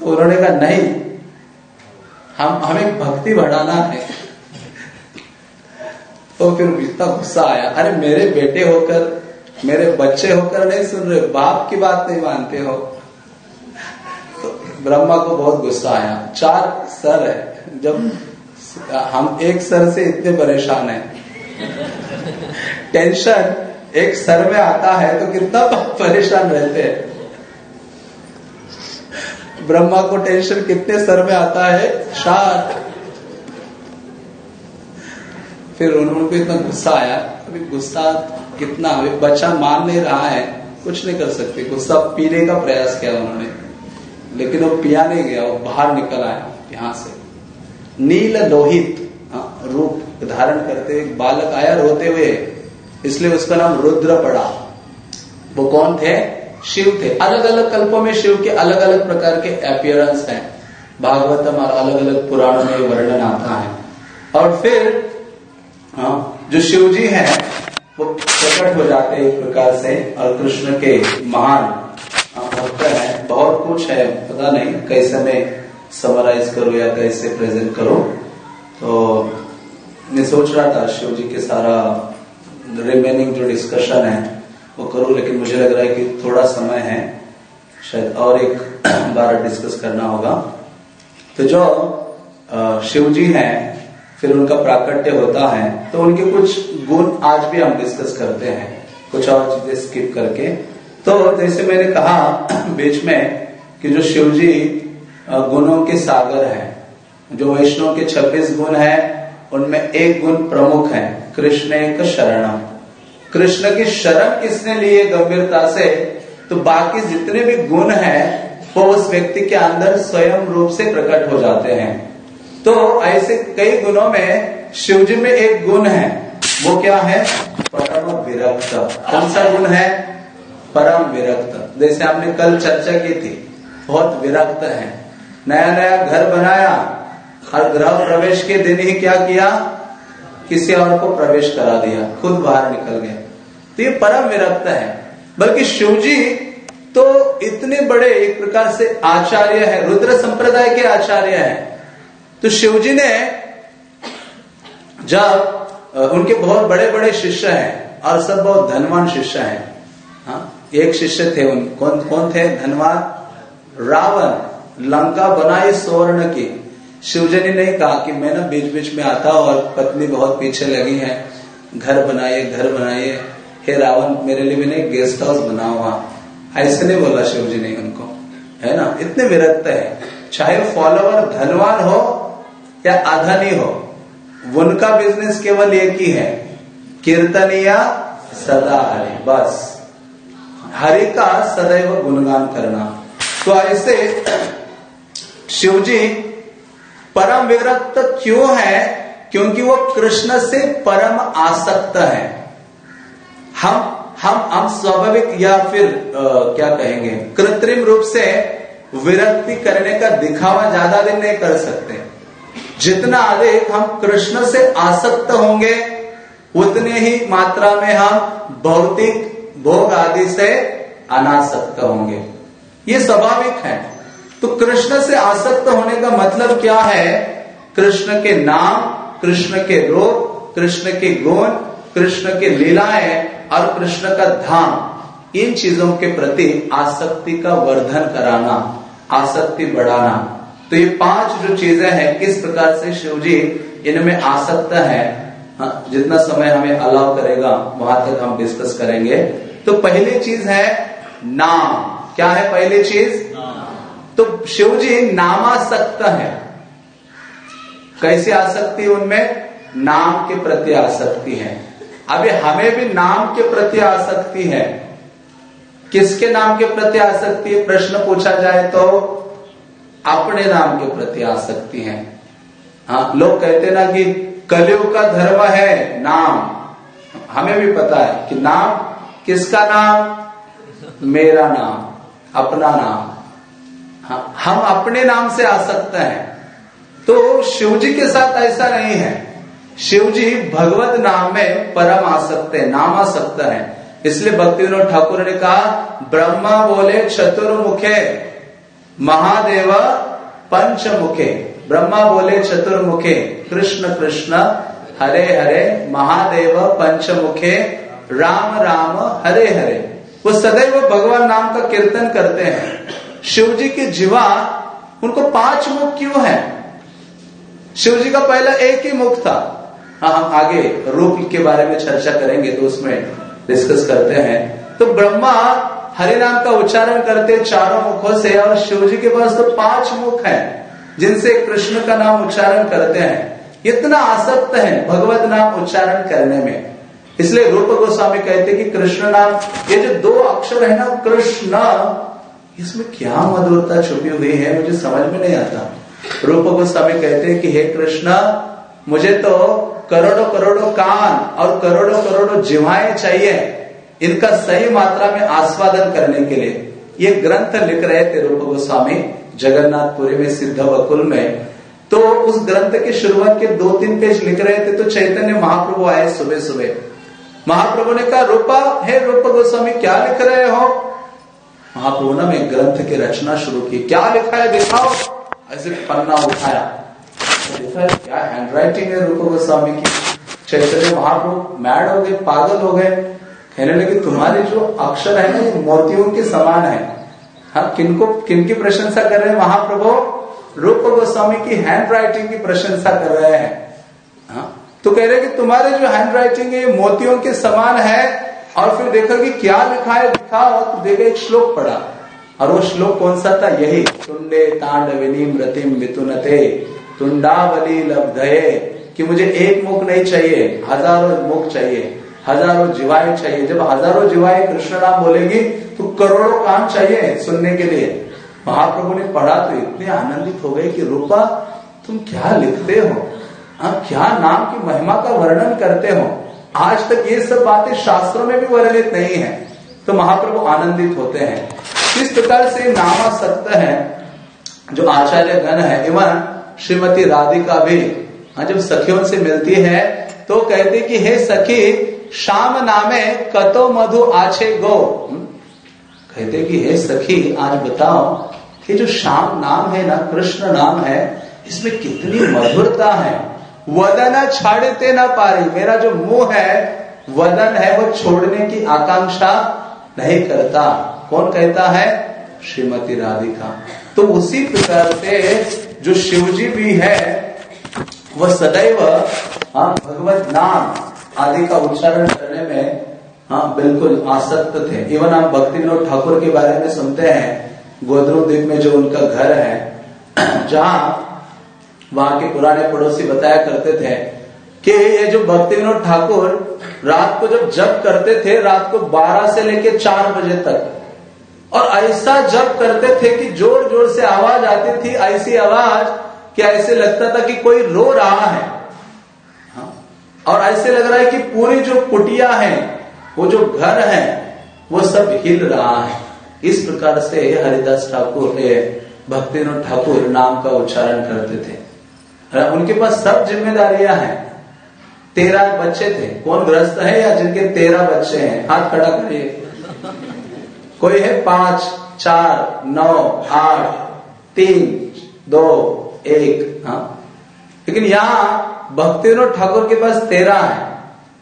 तो उन्होंने कहा, नहीं, हम, हमें भक्ति बढ़ाना है। तो फिर इतना गुस्सा आया। अरे, मेरे बेटे होकर, मेरे बच्चे होकर नहीं सुन रहे बाप की बात नहीं मानते हो। तो ब्रह्मा को बहुत गुस्सा आया। चार सर है। जब हम एक सर से इतने परेशान हैं। टेंशन एक सर में आता है तो कितना परेशान रहते हैं। ब्रह्मा को टेंशन कितने सर में आता है? चार। फिर उनको इतना गुस्सा आया अभी गुस्सा कितना अभी बच्चा मान नहीं रहा है कुछ नहीं कर सकते। गुस्सा पीने का प्रयास किया उन्होंने लेकिन वो पिया नहीं गया वो बाहर निकल आया यहाँ से। नील लोहित हाँ, रूप धारण करते एक बालक आया रोते हुए इसलिए उसका नाम रुद्र पड़ा। वो कौन थे? शिव थे। अलग अलग कल्पों में शिव के अलग अलग प्रकार के अपियरेंस हैं। भागवतम और अलग अलग पुराणों में वर्णन आता है। और फिर हाँ, जो शिव जी है वो प्रकट हो जाते एक प्रकार से और कृष्ण के महान हाँ, भक्त है। बहुत कुछ है पता नहीं कैसे मैं समराइज करूँ या कैसे प्रेजेंट करूँ। तो मैं सोच रहा था शिव जी के सारा रिमेनिंग जो डिस्कशन है वो करूँ लेकिन मुझे लग रहा है कि थोड़ा समय है शायद और एक बार डिस्कस करना होगा। तो जो शिव जी हैं फिर उनका प्राकट्य होता है तो उनके कुछ गुण आज भी हम डिस्कस करते हैं। कुछ और चीज़ें स्किप करके। तो जैसे मैंने कहा, बीच में कि जो शिवजी गुणों के सागर हैं, जो वैष्णव के 26 गुण हैं, उनमें एक गुण प्रमुख है, कृष्ण एक शरण कृष्ण की शरण किसने लिए गंभीरता से? तो बाकी जितने भी गुण हैं, वो उस व्यक्ति के अंदर स्वयं रूप से प्रकट हो जाते हैं। तो ऐसे कई गुणों में शिव जी में एक गुण है। वो क्या है? परम विरक्त। कौन सा गुण है? परम विरक्त। जैसे आपने कल चर्चा की थी, बहुत विरक्त है। नया नया घर बनाया और ग्रह प्रवेश के दिन ही क्या किया? किसी और को प्रवेश करा दिया, खुद बाहर निकल गया तो ये परम विरक्त है। बल्कि शिव जी तो इतने बड़े एक प्रकार से आचार्य है, रुद्र संप्रदाय के आचार्य हैं। तो शिव जी ने जब उनके बहुत बड़े बड़े शिष्य हैं और सब बहुत धनवान शिष्य हैं हाँ एक शिष्य थे उन, कौन कौन थे? धनवान रावण, लंका बनाई स्वर्ण की। शिवजनी ने नहीं कहा कि मैं ना बीच बीच में आता और पत्नी बहुत पीछे लगी है, घर बनाइए घर बनाइए। हे रावण, मेरे लिए भी नहीं गेस्ट हाउस बना हुआ ऐसे नहीं बोला शिव जी ने उनको, है ना? इतने विरक्त है। चाहे फॉलोअर धनवान हो या अधनी हो। उनका बिज़नेस केवल एक ही है। कीर्तनिया सदा हरि बस। हरि का सदैव गुणगान करना। तो ऐसे शिव जी परम विरक्त क्यों है? क्योंकि वो कृष्ण से परम आसक्त है। हम हम हम स्वाभाविक या फिर आ, क्या कहेंगे? कृत्रिम रूप से विरक्ति करने का दिखावा ज़्यादा दिन नहीं कर सकते। जितना अधिक हम कृष्ण से आसक्त होंगे, उतने ही मात्रा में हम भौतिक भोग आदि से अनासक्त होंगे। ये स्वाभाविक है। तो कृष्ण से आसक्त होने का मतलब क्या है? कृष्ण के नाम, कृष्ण के रूप, कृष्ण के गुण, कृष्ण के लीलाएँ और कृष्ण का धाम, इन चीज़ों के प्रति आसक्ति का वर्धन कराना, आसक्ति बढ़ाना। तो ये पाँच जो चीज़ें हैं किस प्रकार से शिव जी इनमें आसक्त है हाँ, जितना समय हमें अलाउ करेगा वहाँ तक हम डिस्कस करेंगे। तो पहली चीज़ है नाम। क्या है पहली चीज़? तो शिव जी नामासक्त है। कैसी आसक्ति उनमें? नाम के प्रति आसक्ति है। अभी हमें भी नाम के प्रति आसक्ति है। किसके नाम के प्रति आसक्ति है? प्रश्न पूछा जाए तो अपने नाम के प्रति आसक्ति है। हाँ लोग कहते ना कि कलयुग का धर्म है नाम। हमें भी पता है कि नाम किसका नाम? मेरा नाम अपना नाम। हाँ, हम अपने नाम से आसक्त हैं। तो शिव जी के साथ ऐसा नहीं है। शिव जी भगवत नाम में परम आसक्त है नाम आसक्त है। इसलिए भक्ति विनोद ठाकुर ने कहा ब्रह्मा बोले चतुर्मुखे। महादेव पंचमुखे। ब्रह्मा बोले चतुर्मुखे। कृष्ण कृष्ण, हरे हरे, महादेव पंचमुखे, राम राम, हरे हरे। वो सदैव भगवान नाम का कीर्तन करते हैं। शिव जी की जीवा, उनको पाँच मुख क्यों है? शिव जी का पहला एक ही मुख था। हाँ हम आगे रूप के बारे में चर्चा करेंगे तो उसमें डिस्कस करते हैं। तो ब्रह्मा हरि नाम का उच्चारण करते चारों मुखों से और शिव जी के पास तो पाँच मुख हैं, जिनसे कृष्ण का नाम उच्चारण करते हैं। इतना आसक्त है भगवत नाम उच्चारण करने में। इसलिए रूप गोस्वामी कहते कि कृष्ण नाम, ये जो दो अक्षर है ना, कृष्ण, इसमें क्या मधुरता छुपी हुई है, मुझे समझ में नहीं आता। रूप गोस्वामी कहते हैं कि हे कृष्ण, मुझे तो करोड़ों करोड़ों कान और करोड़ों करोड़ों जिवाएँ चाहिए। इनका सही मात्रा में आस्वादन करने के लिए ये ग्रंथ लिख रहे थे रूप गोस्वामी जगन्नाथपुरी में सिद्ध वकुल में। तो उस ग्रंथ के शुरुआत के दो तीन पेज लिख रहे थे तो चैतन्य महाप्रभु आए सुबह सुबह महाप्रभु ने कहा, रूपा, हे रूप गोस्वामी, क्या लिख रहे हो? महाप्रभु ने ग्रंथ की रचना शुरू की। क्या लिखा है, दिखाओ। ऐसे पन्ना उठाया। देखा, क्या हैंडराइटिंग है रूप गोस्वामी की? चैतन्य महाप्रभु मैड हो गए पागल हो गए। कहने लगे, तुम्हारे जो अक्षर है ना ये मोतियों के समान है। हाँ किनको, किनकी प्रशंसा कर रहे हैं? महाप्रभु रूप गोस्वामी की हैंड राइटिंग की प्रशंसा कर रहे हैं। हाँ तो कह रहे कि तुम्हारे जो हैंड राइटिंग है मोतियों के समान है। और फिर देखो कि क्या लिखा है दिखाओ तो देखा एक श्लोक पढ़ा। और वो श्लोक कौन सा था? यही, तुंडे तांडविनी मृतिम मिथुनते, तुंडावली लब्धये। कि मुझे एक मुख नहीं चाहिए, हज़ारों मुख चाहिए। हज़ारों जीवाएँ चाहिए। जब हज़ारों जीवाएँ कृष्ण नाम बोलेंगी तो करोड़ों काम चाहिए सुनने के लिए। महाप्रभु ने पढ़ा तो इतने आनंदित हो गए कि, रूपा, तुम क्या लिखते हो? हाँ क्या नाम की महिमा का वर्णन करते हो? आज तक ये सब बातें शास्त्रों में भी वर्णित नहीं है। तो महाप्रभु आनंदित होते हैं। किस प्रकार से नामा सत्य है, जो आचार्य गण है। एवं श्रीमती राधिका भी हाँ जब सखियों से मिलती है तो कहते कि, हे सखी शाम नामे कतो मधु आछे गो. हम्म? कहते कि, हे सखी, आज बताओ कि जो श्याम नाम है ना, कृष्ण नाम है, इसमें कितनी मधुरता है। वदन छाड़ते ना पारी। मेरा जो मुँह है, वदन है, वो छोड़ने की आकांक्षा नहीं करता। कौन कहता है? श्रीमती राधिका। तो उसी प्रकार से जो शिवजी भी है वह सदैव हाँ भगवत नाम आदि का उच्चारण करने में हाँ बिल्कुल आसक्त थे। इवन आप भक्ति विनोद ठाकुर के बारे में सुनते हैं गोदरू द्वीप में जो उनका घर है, जहाँ वहाँ के पुराने पड़ोसी बताया करते थे कि ये जो भक्ति विनोद ठाकुर रात को जब जप करते थे, रात को 12 से लेकर 4 बजे तक। और ऐसा जप करते थे कि ज़ोर ज़ोर से आवाज़ आती थी, ऐसी आवाज़ कि ऐसे लगता था कि कोई रो रहा है? हाँ? और ऐसे लग रहा है कि पूरी जो कुटिया है, वो जो घर है, वो सब हिल रहा है। इस प्रकार से हरिदास ठाकुर भक्ति ठाकुर नाम का उच्चारण करते थे। उनके पास सब जिम्मेदारियाँ हैं। तेरह बच्चे थे। कौन ग्रस्त है या जिनके तेरह बच्चे हैं? हाथ खड़ा करिए। कोई है पाँच, चार, नौ, आठ, तीन, दो एक हाँ। लेकिन यहाँ भक्ति ठाकुर के पास तेरह है।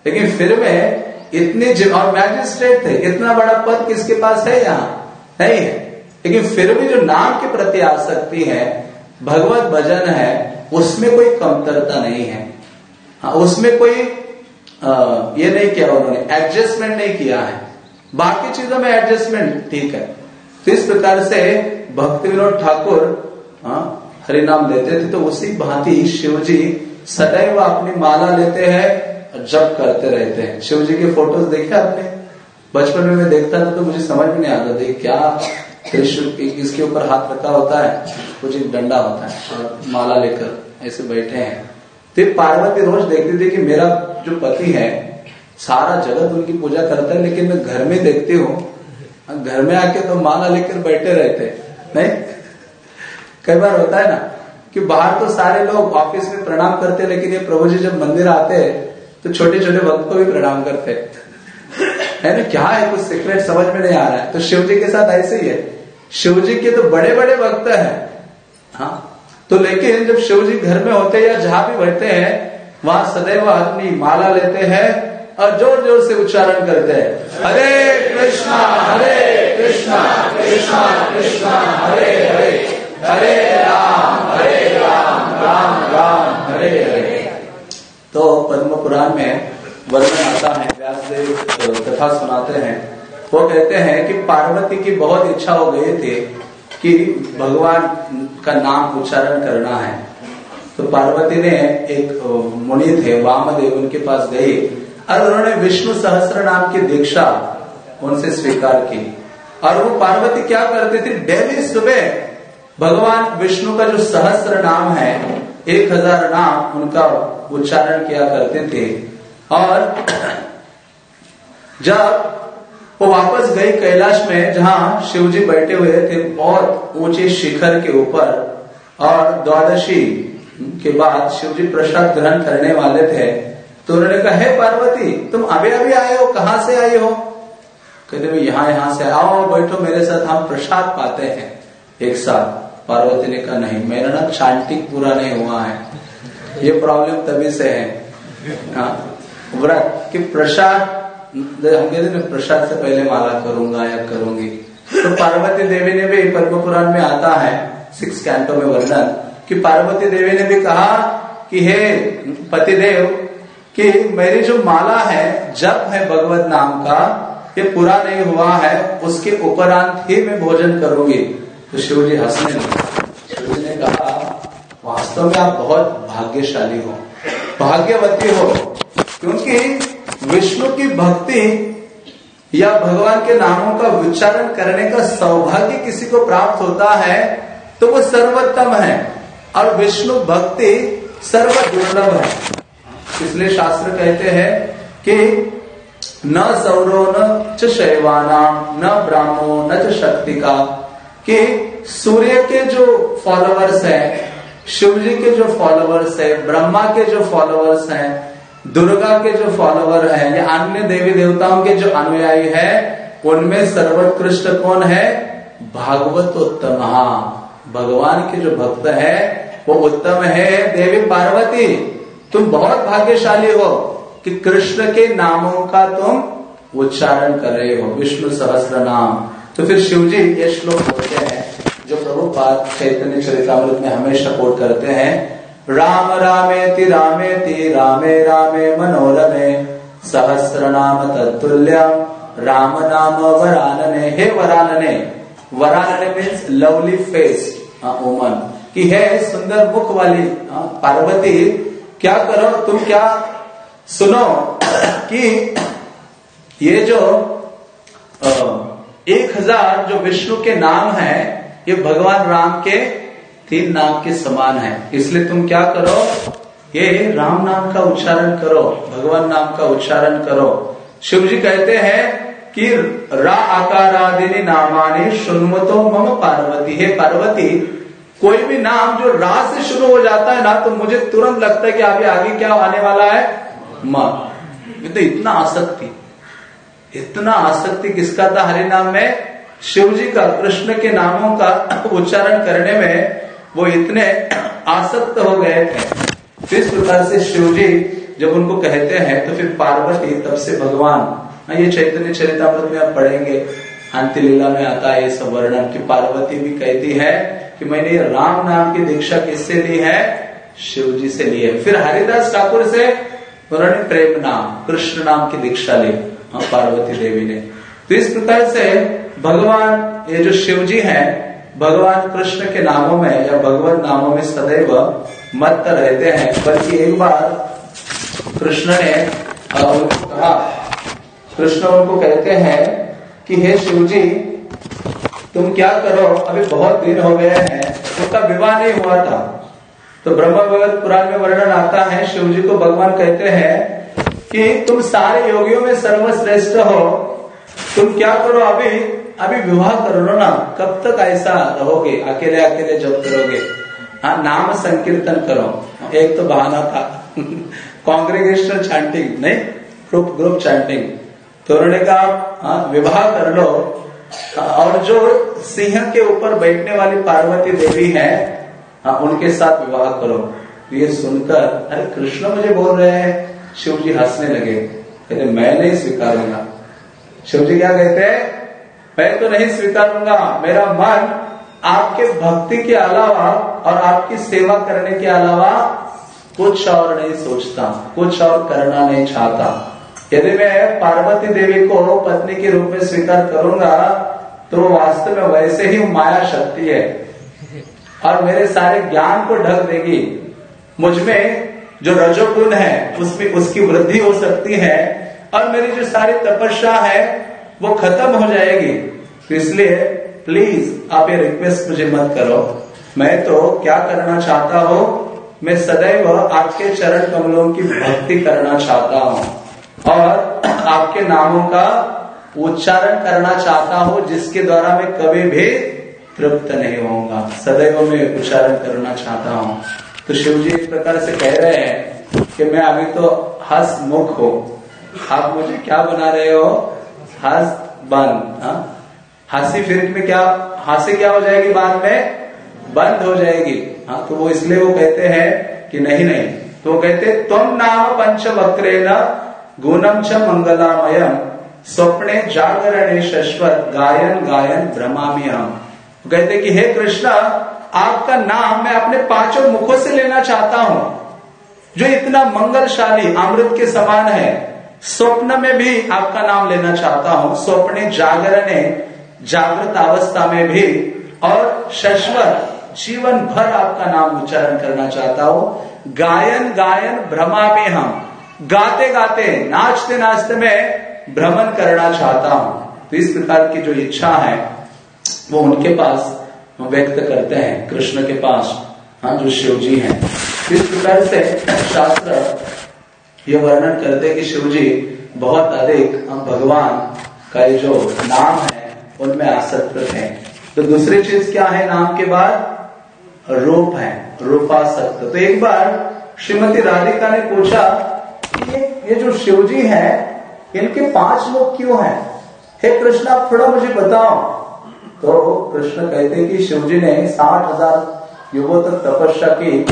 लेकिन फिर में इतने और मैजिस्ट्रेट थे इतना बड़ा पद किसके पास है यहाँ? नहीं है लेकिन फिर भी जो नाम के प्रति आसक्ति है भगवत भजन है उसमें कोई कमतरता नहीं है। हाँ उसमें कोई आ, ये नहीं किया उन्होंने एडजस्टमेंट नहीं किया है। बाकी चीज़ों में एडजस्टमेंट ठीक है। तो इस प्रकार से भक्ति विनोद ठाकुर हाँ, हरिनाम लेते थे तो उसी भांति शिव जी सदैव अपनी माला लेते हैं और जब करते रहते हैं। शिव जी के फ़ोटोज़ देखे आपने? बचपन में मैं देखता था तो मुझे समझ में नहीं आता देख क्या त्रिशूल इसके ऊपर हाथ रखा होता है? कुछ एक डंडा होता है और माला लेकर ऐसे बैठे हैं। तो पार्वती रोज देखती थी कि मेरा जो पति है सारा जगत उनकी पूजा करता है लेकिन मैं घर में देखती हूँ। घर में आके तो माला लेकर बैठे रहते नहीं? कई बार होता है ना कि बाहर तो सारे लोग ऑफ़िस में प्रणाम करते हैं, लेकिन ये प्रभु जी जब मंदिर आते हैं तो छोटे छोटे भक्त को भी प्रणाम करते है। ना? क्या है? कुछ सीक्रेट समझ में नहीं आ रहा है। तो शिव जी के साथ ऐसे ही है। शिव जी के तो बड़े बड़े भक्त है। हाँ? तो लेकिन जब शिव जी घर में होते या जहाँ भी बैठते हैं, वहाँ सदैव अपनी माला लेते हैं और ज़ोर ज़ोर से उच्चारण करते हैं। हरे कृष्णा हरे कृष्णा कृष्णा कृष्णा, हरे हरे। हरे राम हरे राम राम राम, हरे हरे। तो पद्म पुराण में वर्णन आता है व्यासदेव कथा सुनाते हैं। वो कहते हैं कि पार्वती की बहुत इच्छा हो गई थी कि भगवान का नाम उच्चारण करना है। तो पार्वती ने एक मुनि थे, वामदेव उनके पास गई और उन्होंने विष्णु सहस्र नाम की दीक्षा उनसे स्वीकार की। और वो पार्वती क्या करती थी? डेली सुबह भगवान विष्णु का जो सहस्र नाम है, एक हज़ार नाम उनका उच्चारण किया करते थे। और जब वो वापस गए कैलाश में, जहाँ शिव जी बैठे हुए थे बहुत ऊँचे शिखर के ऊपर, और द्वादशी के बाद शिव जी प्रसाद ग्रहण करने वाले थे तो उन्होंने कहा, हे पार्वती, तुम अभी अभी आए हो? कहाँ से आए हो? कहते यहाँ यहाँ से आओ बैठो मेरे साथ, हम प्रसाद पाते हैं एक साथ। पार्वती ने कहा नहीं मेरा ना चांटिक पूरा नहीं हुआ है। ये प्रॉब्लम तभी से है। हाँ, व्रत कि प्रसाद हम कहते ना प्रसाद से पहले माला करूँगा या करूँगी। तो पार्वती देवी ने भी पद्म पुराण में आता है सिक्स कैंटो में वर्णन कि पार्वती देवी ने भी कहा कि हे पतिदेव कि मेरी जो माला है जप है भगवत नाम का ये पूरा नहीं हुआ है उसके उपरांत ही मैं भोजन करूँगी। तो शिव जी हंसने लगे। शिव जी ने कहा, वास्तव में आप बहुत भाग्यशाली हो। भाग्यवती हो, क्योंकि विष्णु की भक्ति या भगवान के नामों का उच्चारण करने का सौभाग्य किसी को प्राप्त होता है तो वो सर्वोत्तम है, और विष्णु भक्ति सर्व दुर्लभ है। इसलिए शास्त्र कहते हैं कि न सौरो न च शैवाना, न ब्राह्मो न शक्ति का कि सूर्य के जो फॉलोअर्स हैं, शिव जी के जो फॉलोअर्स है, ब्रह्मा के जो फॉलोअर्स हैं, दुर्गा के जो फॉलोअर है, या अन्य देवी देवताओं के जो अनुयायी है, उनमें सर्वोत्कृष्ट कौन है? भागवत उत्तम भगवान के जो भक्त है, वो उत्तम है। देवी पार्वती, तुम बहुत भाग्यशाली हो कि कृष्ण के नामों का तुम उच्चारण कर रहे हो। विष्णु सहस्त्र नाम तो फिर शिव जी ये श्लोक बोलते हैं, जो प्रभु चैतन्य चरितमृत में हमेशा कोट करते हैं। राम रामेति रामेति रामे रामे मनोरमे सहस्र नाम तत्तुल्य, राम नाम वरानने। हे वरानने वरानने मीन्स लवली फेस वुमन की है सुंदर मुख वाली पार्वती, क्या करो, तुम क्या सुनो कि ये जो एक हज़ार जो विष्णु के नाम है, ये भगवान राम के तीन नाम के समान है। इसलिए तुम क्या करो? ये राम नाम का उच्चारण करो, भगवान नाम का उच्चारण करो। शिव जी कहते हैं कि रा आकारादिनी नामानी सुनमतो मम पार्वती। है पार्वती, कोई भी नाम जो रा से शुरू हो जाता है ना तो मुझे तुरंत लगता है कि अभी आगे क्या आने वाला है? माँ। तो इतना आसक्ति। इतना आसक्ति किसका था हरि नाम में? शिव जी का कृष्ण के नामों का उच्चारण करने में वो इतने आसक्त हो गए थे। इस प्रकार से शिव जी जब उनको कहते हैं तो फिर पार्वती तब से भगवान। हाँ, ये चैतन्य चरितमृत में आप पढ़ेंगे अंत्य लीला में आता है ये सब वर्णन की पार्वती भी कहती है कि मैंने राम नाम की दीक्षा किससे ली है? शिव जी से ली है। फिर हरिदास ठाकुर से उन्होंने प्रेम नाम कृष्ण नाम की दीक्षा ली। पार्वती देवी ने। तो इस प्रकार से भगवान, ये जो शिव जी है, भगवान कृष्ण के नामों में या भगवत नामों में सदैव मत रहते हैं। बल्कि एक बार कृष्ण ने कहा, कृष्ण उनको कहते हैं कि, हे शिव जी तुम क्या करो? अभी बहुत दिन हो गए हैं उनका विवाह नहीं हुआ था। तो ब्रह्म पुराण में वर्णन आता है शिव जी को भगवान कहते हैं कि तुम सारे योगियों में सर्वश्रेष्ठ हो। तुम क्या करो अभी? अभी विवाह कर लो ना। कब तक ऐसा रहोगे? अकेले अकेले जब करोगे? हाँ नाम संकीर्तन करो। एक तो बहाना था। कॉन्ग्रेगेशनल चैंटिंग नहीं? ग्रुप ग्रुप चैंटिंग तो उन्होंने कहा विवाह कर लो। और जो सिंह के ऊपर बैठने वाली पार्वती देवी है हाँ उनके साथ विवाह करो। ये सुनकर, अरे कृष्ण मुझे बोल रहे हैं। शिव जी हंसने लगे। कहते, मैं नहीं स्वीकारूँगा शिव जी क्या कहते हैं? मैं तो नहीं स्वीकारूँगा मेरा मन आपके भक्ति के अलावा और आपकी सेवा करने के अलावा कुछ और नहीं सोचता, कुछ और करना नहीं चाहता। यदि मैं पार्वती देवी को पत्नी के रूप में स्वीकार करूँगा तो वास्तव में वैसे ही माया शक्ति है और मेरे सारे ज्ञान को ढक देगी। मुझमें जो रजोगुण है, उसमें उसकी वृद्धि हो सकती है और मेरी जो सारी तपस्या है, वो खत्म हो जाएगी। तो इसलिए प्लीज़ आप ये रिक्वेस्ट मुझे मत करो। मैं तो क्या करना चाहता हूँ? मैं सदैव आपके चरण कमलों की भक्ति करना चाहता हूँ। और आपके नामों का उच्चारण करना चाहता हूँ, जिसके द्वारा मैं कभी भी तृप्त नहीं होऊँगा। सदैव में उच्चारण करना चाहता हूँ। तो शिव जी इस प्रकार से कह रहे हैं कि मैं अभी तो हस मुख हूँ। आप मुझे क्या बना रहे हो? हस बंद हाँ? हँसी फिर में क्या, हँसी क्या हो जाएगी बाद में? बंद हो जाएगी। हाँ तो वो इसलिए वो कहते हैं कि नहीं नहीं। तो वो कहते, तुम नाम पंच वक्रे न गुणम च मंगलामयम स्वप्ने जागरणे शश्वत, गायन गायन भ्रमामी हम कहते कि, हे कृष्णा आपका नाम मैं अपने पाँचों मुखों से लेना चाहता हूँ, जो इतना मंगलशाली अमृत के समान है, स्वप्न में भी आपका नाम लेना चाहता हूँ। स्वप्ने जागरणे, जागृत अवस्था में भी, और शश्वत जीवन भर आपका नाम उच्चारण करना चाहता हूँ। गायन गायन भ्रमा में हम। गाते गाते, नाचते नाचते मैं भ्रमण करना चाहता हूँ। तो इस प्रकार की जो इच्छा है, वो उनके पास व्यक्त करते हैं कृष्ण के पास हाँ जो शिव जी हैं। इस प्रकार से शास्त्र ये वर्णन करते हैं कि शिव जी बहुत अधिक हम भगवान का ये जो नाम है उनमें आसक्त थे तो दूसरी चीज़ क्या है नाम के बाद? रूप है रूपासक्त। तो एक बार श्रीमती राधिका ने पूछा कि ये, ये जो शिव जी है इनके पाँच लोग क्यों हैं? हे कृष्ण आप थोड़ा मुझे बताओ। तो कृष्ण कहते कि शिवजी ने साठ हज़ार युगों तक तपस्या की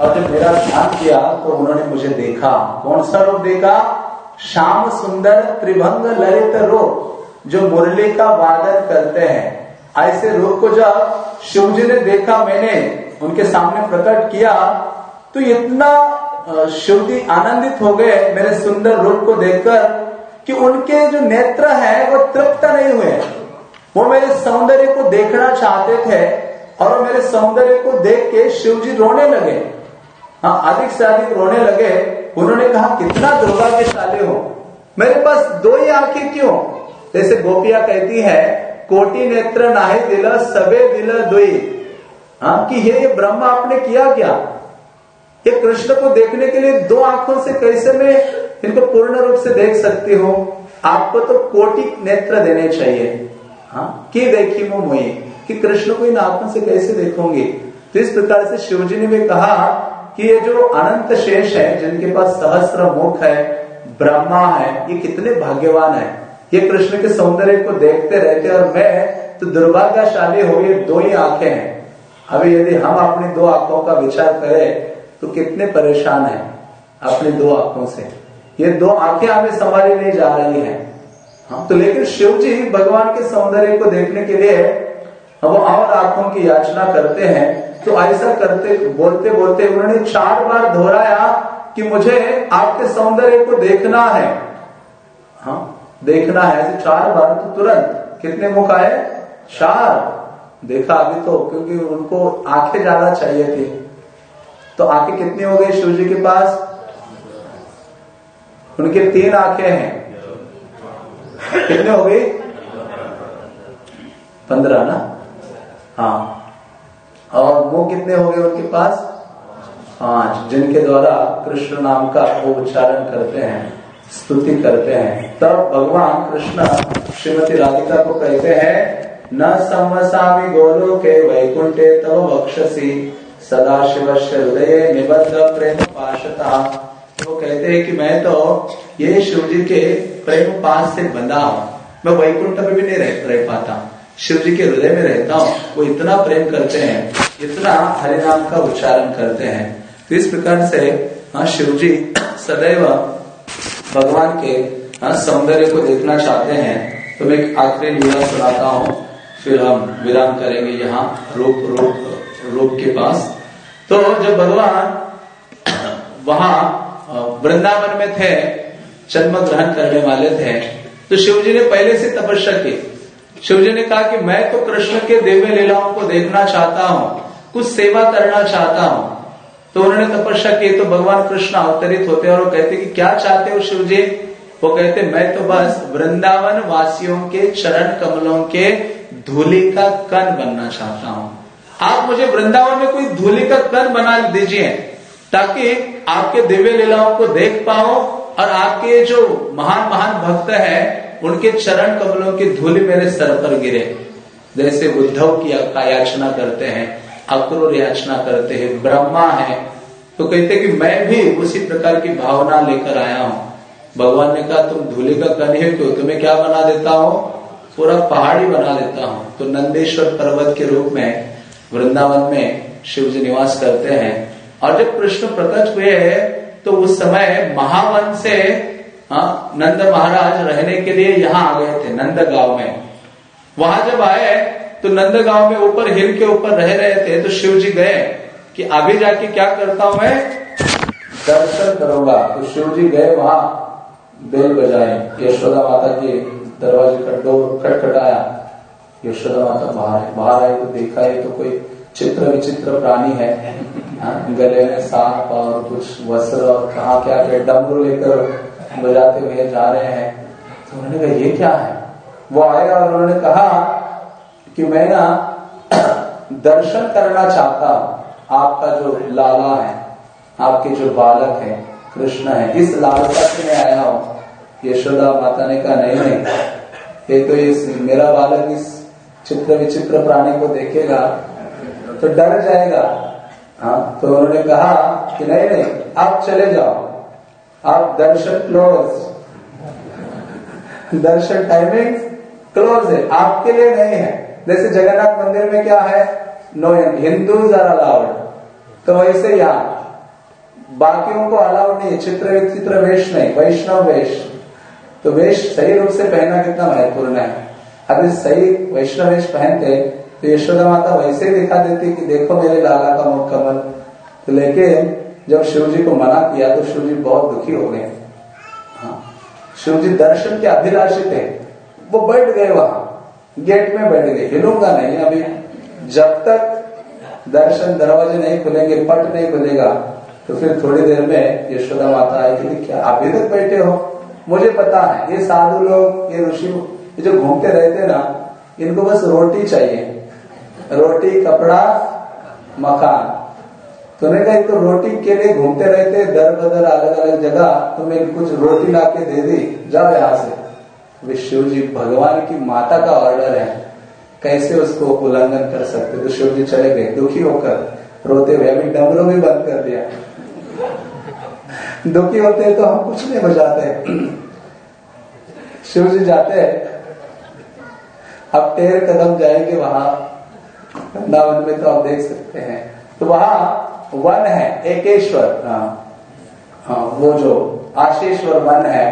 और जब मेरा ध्यान किया तो उन्होंने मुझे देखा। कौन सा रूप देखा? श्याम सुंदर त्रिभंग ललित रूप, जो मुरली का वादन करते हैं। ऐसे रूप को जब शिव जी ने देखा मैंने, उनके सामने प्रकट किया तो इतना शिव जी आनंदित हो गए मेरे सुंदर रूप को देखकर कि उनके जो नेत्र है, वो तृप्त नहीं हुए। वो मेरे सौंदर्य को देखना चाहते थे और मेरे सौंदर्य को देख के शिव जी रोने लगे। हाँ अधिक से अधिक रोने लगे। उन्होंने कहा, कितना दुर्भाग्यशाली हो। मेरे पास दो ही आँखें क्यों? जैसे गोपिया कहती है, कोटि नेत्र नाहे दिल, सबे दिल दुई। हाँ कि ये ब्रह्म आपने किया क्या? ये कृष्ण को देखने के लिए दो आँखों से कैसे मैं इनको पूर्ण रूप से देख सकती हूँ? आपको तो कोटि नेत्र देने चाहिए। हाँ की देखी वो मुझे कि कृष्ण को इन आँखों से कैसे देखोगे? तो इस प्रकार से शिवजी ने भी कहा कि ये जो अनंत शेष है, जिनके पास सहस्त्र मुख है, ब्रह्मा है, ये कितने भाग्यवान है? ये कृष्ण के सौंदर्य को देखते रहते और मैं तो दुर्भाग्यशाली हो ये दो ही आँखें हैं। अभी यदि हम अपनी दो आँखों का विचार करें तो कितने परेशान है अपनी दो आँखों से। ये दो आँखें हमें संभाली नहीं जा रही हैं। तो लेकिन शिव जी भगवान के सौंदर्य को देखने के लिए वो और आँखों की याचना करते हैं। तो ऐसा करते, बोलते बोलते उन्होंने चार बार दोहराया कि मुझे आपके सौंदर्य को देखना है। हाँ देखना है ऐसे चार बार तो तुरंत। कितने मुख आए? चार। देखा अभी तो क्योंकि उनको आँखें ज़्यादा चाहिए थी। तो आँखें कितनी हो गई शिव जी के पास? उनके तीन आँखें हैं। कितने हो गई पंद्रह ना? हाँ। और वो कितने हो गए उनके पास? पाँच, जिनके द्वारा कृष्ण नाम का वो उच्चारण करते हैं, स्तुति करते हैं। तब भगवान कृष्ण श्रीमती राधिका को कहते हैं, न संवसामी गोलो के वैकुंठे तव बक्षसी सदा शिव हृदय निबद्ध प्रेम पाशता। तो कहते हैं कि मैं तो ये शिव जी के प्रेम पास से बंधा हूँ। मैं वैकुंठ में भी नहीं रह, रह पाता। शिव जी के हृदय में रहता हूँ। वो इतना प्रेम करते हैं इतना हरे नाम का उच्चारण करते हैं। तो इस प्रकार से हाँ शिव जी सदैव भगवान के हाँ सौंदर्य को देखना चाहते हैं। तो मैं एक आखिरी लीला सुनाता हूँ। फिर हम विराम करेंगे यहाँ रूप रूप रूप के पास। तो जब भगवान वहाँ वृंदावन में थे जन्म ग्रहण करने वाले थे। तो शिव जी ने पहले से तपस्या की। शिव जी ने कहा कि मैं तो कृष्ण के देव्य लीलाओं को देखना चाहता हूँ, कुछ सेवा करना चाहता हूँ। तो उन्होंने तपस्या की तो भगवान कृष्ण अवतरित होते और वो कहते कि क्या चाहते हो शिव जी वो कहते, मैं तो बस वृंदावन वासियों के चरण कमलों के धूलि का कण बनना चाहता हूँ। आप मुझे वृंदावन में कोई धूलि का कण बना दीजिए। ताकि आपके दिव्य लीलाओं को देख पाओ और आपके जो महान महान भक्त हैं, उनके चरण कमलों की धूलि मेरे सर पर गिरे। जैसे उद्धव की याचना करते हैं, अक्रूर याचना करते हैं, ब्रह्मा है। तो कहते कि मैं भी उसी प्रकार की भावना लेकर आया हूँ। भगवान ने कहा, तुम धूले का कन है क्यों? तुम्हें क्या बना देता हूँ? पूरा पहाड़ी बना देता हूँ। तो नंदेश्वर पर्वत के रूप में, वृंदावन में शिव जी निवास करते हैं। और जब कृष्ण प्रकट हुए है तो उस समय महावन से हाँ, नंद महाराज रहने के लिए यहाँ आ गए थे नंद गाँव में। वहाँ जब आए तो नंद गाँव में ऊपर हिल के ऊपर रह रहे थे तो शिव जी गए कि अभी जाके क्या करता हूँ मैं? दर्शन करूँगा। तो शिव जी गए वहाँ बेल बजाए। यशोदा माता के दरवाजे का खटखटाया। यशोदा माता बाहर बाहर आई तो देखा है तो कोई चित्र विचित्र प्राणी हाँ, गले में सांप और कुछ वस्त्र और कहा क्या क्या डमरू लेकर बजाते हुए जा रहे हैं। तो उन्होंने कहा, ये क्या है? वो आए और उन्होंने कहा कि मैं ना दर्शन करना चाहता हूँ। आपका जो लाला है, आपके जो बालक है, कृष्ण है, इस लालसा से मैं आया हूँ। यशोदा माता ने कहा, नहीं नहीं, ये तो इस मेरा बालक इस चित्र विचित्र प्राणी को देखेगा तो डर जाएगा। हाँ तो उन्होंने कहा कि नहीं नहीं, आप चले जाओ। आप darshan close darshan timing close है। आपके लिए नहीं है। जैसे जगन्नाथ मंदिर में क्या है? नो हिंदूज आर अलाउड तो वैसे यहाँ बाकियों को अलाउड नहीं है। चित्र विचित्र वेश नहीं। वैष्णव वेश। तो वेश सही रूप से पहनना कितना महत्वपूर्ण है? अभी सही वैष्णव वेश पहनते तो यशोदा माता वैसे ही दिखा देती कि देखो मेरे लाला का मुख कमल। तो लेकिन जब शिव जी को मना किया तो शिव जी बहुत दुखी हो गए। हाँ। शिव जी दर्शन के अभिलाषी थे। वो बैठ गए वहाँ। गेट में बैठ गए हिलूँगा नहीं अभी। जब तक दर्शन दरवाजे नहीं खुलेंगे, पट नहीं खुलेगा तो फिर थोड़ी देर में यशोदा माता आई थी क्या अभी तक बैठे हो? मुझे पता है, ये साधु लोग, ये ऋषि, ये जो घूमते रहते ना, इनको बस रोटी चाहिए। रोटी, कपड़ा, मकान। तो ने कहा तो रोटी के लिए घूमते रहते, दर बदर अलग अलग जगह तो मैं कुछ रोटी ला के दे दी, जाओ यहाँ से। शिव जी, भगवान की माता का ऑर्डर है। कैसे उसको उल्लंघन कर सकते? तो शिव जी चले गए, दुखी होकर। रोते हुए, अभी डमरू भी बंद कर दिया। दुखी होते हैं तो हम कुछ नहीं बजाते शिव जी जाते हैं। अब टेर कदम जाएँगे वहाँ। वृंदावन में तो आप देख सकते हैं। तो वहाँ वन है एकेश्वर हाँ, वो जो आशीश्वर वन है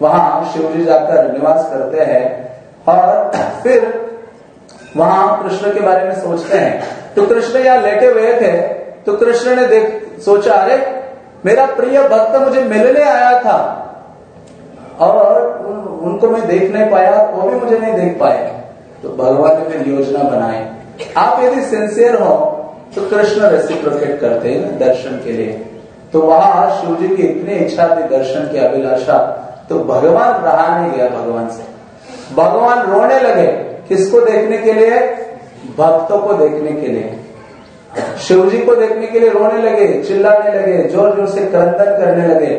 वहाँ शिव जी जाकर निवास करते हैं और फिर वहाँ कृष्ण के बारे में सोचते हैं। तो कृष्ण यहाँ लेटे हुए थे तो कृष्ण ने देख सोचा अरे मेरा प्रिय भक्त मुझे मिलने आया था और उन, उनको मैं देख नहीं पाया वो भी मुझे नहीं देख पाए। तो भगवान ने फिर योजना बनाई। आप यदि सिंसियर हो तो कृष्ण रेसिप्रोकेट करते हैं दर्शन के लिए। तो वहाँ शिव जी की इतनी इच्छा थी दर्शन की अभिलाषा तो भगवान रहा नहीं गया भगवान से। भगवान रोने लगे किसको देखने के लिए? भक्तों को देखने के लिए। शिव जी को देखने के लिए रोने लगे, चिल्लाने लगे ज़ोर ज़ोर से क्रंदन करने लगे।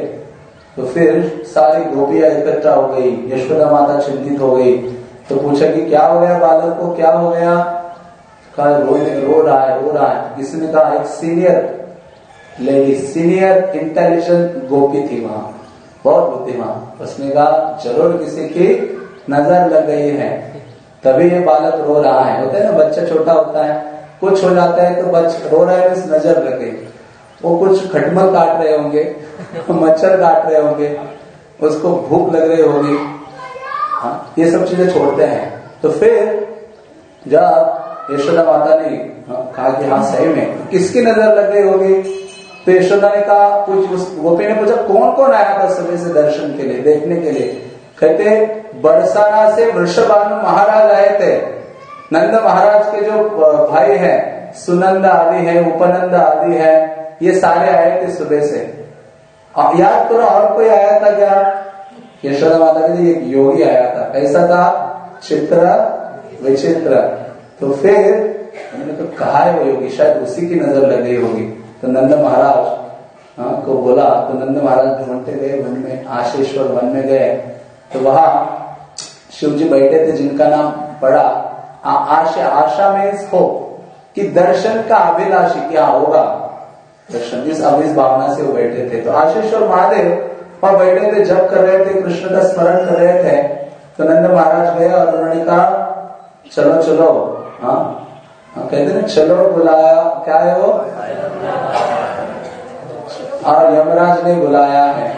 तो फिर सारी गोपियाँ इकट्ठा हो गई, यशोदा माता चिंतित हो गई। तो पूछा कि क्या हो गया बालक को, क्या हो गया? कहा रो रो रहा है, रो रहा है। किसी कहा, एक senior lady senior intelligent gopi थी वहाँ। बहुत बुद्धिमान उसने कहा, ज़रूर किसी की नज़र लग गई है। तभी ये बालक रो रहा है। होता है ना, बच्चा छोटा होता है, कुछ हो जाता है तो बच, रो रहा है नज़र लग गई। वो कुछ खटमल काट रहे होंगे, मच्छर काट रहे होंगे, उसको भूख लग रही होगी। हाँ ये सब चीज़ें छोड़ते हैं। तो फिर, जब यशोदा माता ने कहा कि हाँ सही में। किसकी नज़र लग गई होगी? तो यशोदा ने कहा कुछ गोपी ने पूछा कौन कौन आया था सुबह से दर्शन के लिए, देखने के लिए? कहते, बरसाना से वृषभानु महाराज आए थे। नंद महाराज के जो भाई हैं, सुनंद आदि है, उपनंद आदि है, ये सारे आए थे सुबह से। याद करो, और कोई आया था क्या? यशोदा माता के लिए एक योगी आया था। कैसा था? चित्र, विचित्र। तो फिर उन्होंने तो कहा है वो योगी शायद उसी की नज़र लग गई होगी। तो नंद महाराज हाँ, को बोला तो नंद महाराज ढूंढते गए वन में आशेश्वर वन में गए। तो वहाँ शिव जी बैठे थे जिनका नाम पड़ा आ, आशा आशा में हो कि दर्शन का अभिलाषी क्या होगा। दर्शन इस अभिस भावना से वो बैठे थे। तो आशीश्वर महादेव वहाँ बैठे थे जब कर रहे थे कृष्ण का स्मरण कर रहे थे। तो नंद महाराज गए और उन्होंने कहा चलो चलो हाँ? हाँ कहते ना, चलो बुलाया, क्या है वो? और यमराज ने बुलाया है।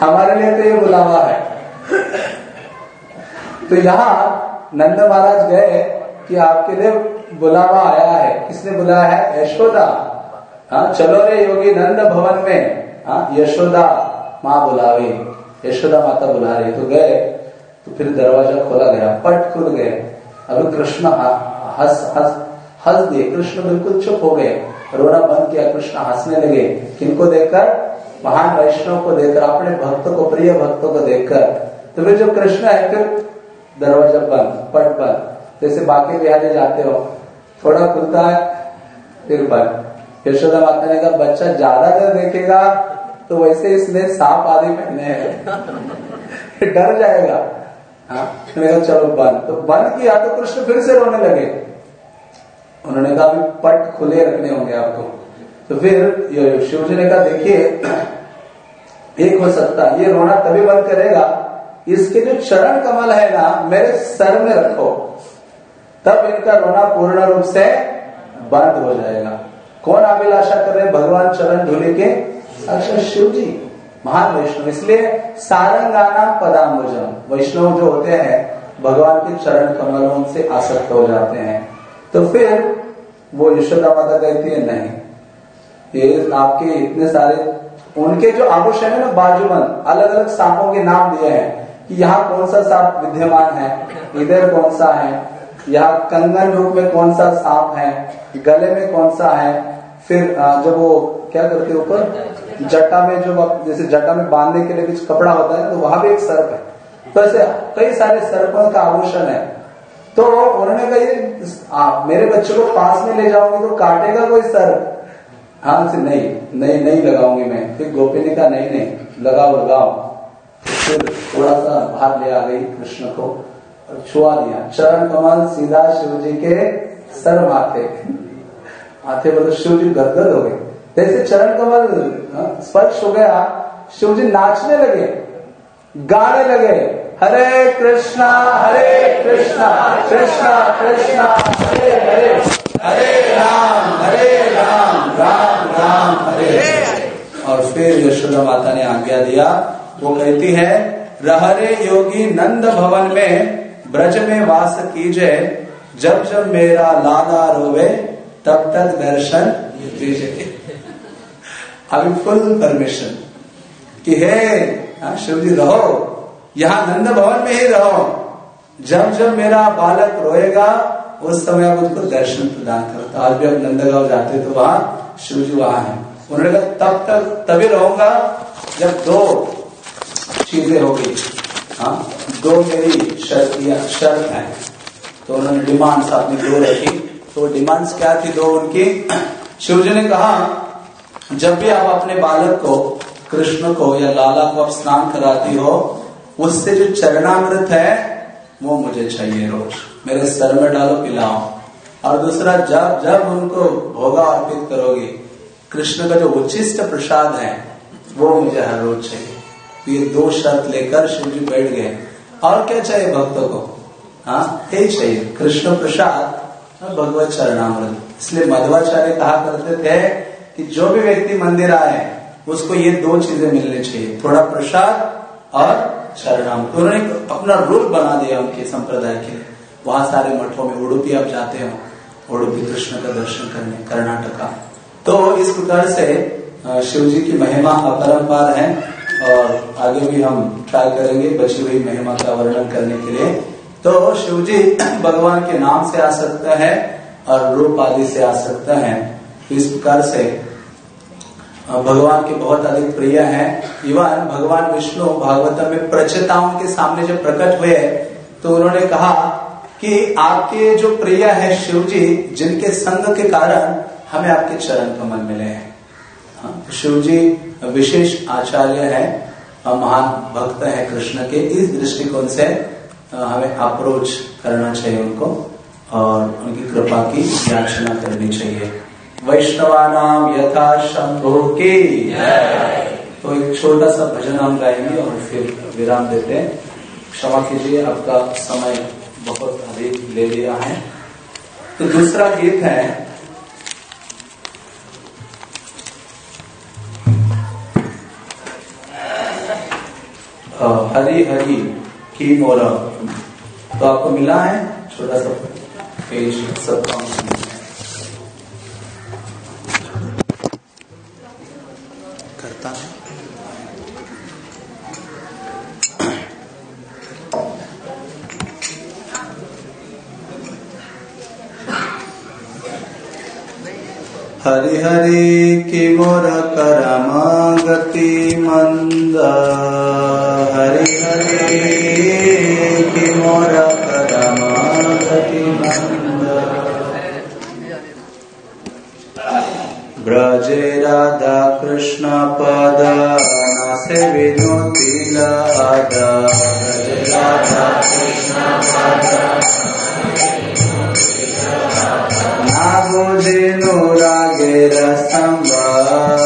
हमारे लिए तो ये बुलावा है। तो यहाँ नंद महाराज गए कि आपके लिए बुलावा आया है। किसने बुलाया है? यशोदा। हाँ चलो रे योगी, नंद भवन में। हाँ यशोदा माँ बुलावे। यशोदा माता बुला रही। तो गए। फिर दरवाज़ा खोला गया, पट खुल गए अभी कृष्ण हंस हंस हंस दिए। कृष्ण बिल्कुल चुप हो गए। रोना बंद किया, कृष्ण हंसने लगे। किनको देखकर? महान वैष्णव को देखकर, अपने भक्तों को, प्रिय भक्तों को देखकर। तो फिर जो कृष्ण है फिर दरवाज़ा बंद, पट बंद। जैसे बाकी बिहारी जाते हो, थोड़ा खुलता है, फिर बंद। यशोदा माता ने कहा, बच्चा ज़्यादा देर देखेगा तो वैसे इसने साफ़ आदि पहने डर जाएगा। हाँ? कहा, चलो, बंद। तो बंद किया तो कृष्ण फिर से रोने लगे। उन्होंने कहा, अभी पट खुले रखने होंगे आपको। तो फिर शिव जी ने कहा, देखिए, एक हो सकता ये रोना तभी बंद करेगा। इसके जो चरण कमल है ना, मेरे सर में रखो। तब इनका रोना पूर्ण रूप से बंद हो जाएगा। कौन अभिलाषा कर रहे हैं? भगवान चरण धुले के अक्षर शिव जी। महान वैष्णव इसलिए सारंगाना पदाम्बुजम, वैष्णव जो होते हैं, भगवान के चरण कमलों से आसक्त हो जाते हैं। तो फिर वो यशोदा माता कहती है, नहीं, ये आपके इतने सारे, उनके जो आभूषण है ना बाजूबंद अलग अलग सांपों के नाम दिए हैं कि यहाँ कौन सा सांप विद्यमान है, इधर कौन सा है, यहाँ कंगन रूप में कौन सा सांप है, गले में कौन सा है, फिर जब वो क्या करते ऊपर? जटा में जो जैसे जटा में बांधने के लिए कुछ कपड़ा होता है तो वहाँ भी एक सर्प है। तो ऐसे कई सारे सर्पों का आभूषण है। तो उन्होंने कहा, ये मेरे बच्चे को पास में ले जाओगे तो काटेगा कोई सर्प? हाँ से नहीं नहीं नहीं लगाऊँगी मैं। फिर गोपी ने कहा, नहीं नहीं, लगाओ लगाओ। फिर थोड़ा सा बाहर ले आ गई कृष्ण को और छुआ दिया। चरण कमल सीधा शिव जी के सर माथे। माथे पर तो शिव जी गदगद हो गए। जैसे चरण कमल स्पर्श हो गया शिव जी नाचने लगे, गाने लगे, हरे कृष्णा हरे कृष्णा कृष्णा कृष्णा, हरे हरे हरे राम हरे राम राम राम, हरे और फिर यशोदा माता ने आज्ञा दिया, वो कहती है, रहरे योगी नंद भवन में ब्रज में वास कीजिए जब जब मेरा लाला रोवे, तब तक दर्शन दीजिए। अभी फुल परमिशन कि हे हाँ, शिव जी रहो। यहाँ नंद भवन में ही रहो। जब जब मेरा बालक रोएगा उस समय आप उसको दर्शन प्रदान करो। तो आज भी आप नंदगांव जाते तो वहाँ शिव जी वहाँ है। उन्होंने कहा तब तक तभी रहूँगा जब दो चीज़ें होगी हाँ दो मेरी शर्त या शर्त है। तो उन्होंने डिमांड्स अपनी दो रखी। तो डिमांड्स क्या थी दो उनकी? शिव जी ने कहा जब भी आप अपने बालक को, कृष्ण को या लाला को आप स्नान कराती हो, उससे जो चरणामृत है, वो मुझे चाहिए रोज। मेरे सर में डालो, पिलाओ। और दूसरा, जब जब उनको भोगा अर्पित करोगे, कृष्ण का जो उचिष्ट प्रसाद है, वो मुझे हर रोज चाहिए। तो ये दो शर्त लेकर शिव जी बैठ गए। और क्या चाहिए भक्तों को? हाँ यही चाहिए। कृष्ण प्रसाद भगवत चरणामृत। इसलिए मध्वाचार्य कहा करते थे कि जो भी व्यक्ति मंदिर आए, उसको ये दो चीज़ें मिलनी चाहिए। थोड़ा प्रसाद और शरणाम। तो उन्होंने अपना रूल बना दिया उनके संप्रदाय के वहाँ सारे मठों में उड़ुपी आप जाते हो उड़ुपी कृष्ण का दर्शन करने, कर्नाटका। तो इस प्रकार से शिव जी की महिमा अपरंपार है और आगे भी हम ट्राई करेंगे बची हुई महिमा का वर्णन करने के लिए। तो शिव जी भगवान के नाम से आ सकता है और रूप आदि से आ सकता है। इस प्रकार से भगवान के बहुत अधिक प्रिय हैं। इवन भगवान विष्णु भागवत में प्रचताओं के सामने जब प्रकट हुए तो उन्होंने कहा कि आपके जो प्रिय है शिव जी जिनके संग के कारण हमें आपके चरण कमल मिले हैं। हाँ, तो शिव जी विशेष आचार्य है महान भक्त है कृष्ण के। इस दृष्टिकोण से हमें अप्रोच करना चाहिए उनको और उनकी कृपा की याचना करनी चाहिए। वैष्णवानाम यथा शंभो के। तो एक छोटा सा भजन हम गाएँगे और फिर विराम देते हैं। क्षमा कीजिए आपका समय बहुत अधिक ले लिया है। तो दूसरा गीत है। हरी हरी की मोरा तो आपको मिला है? छोटा सा पेज सब हरि हरि कि मोर करम गति मंद। हरि हरि कि मोर मंद। ब्रजे राधा कृष्ण पद, नासे विनोती लादा। ब्रजे राधा कृष्ण पद नाबुझिनु रागेर samvara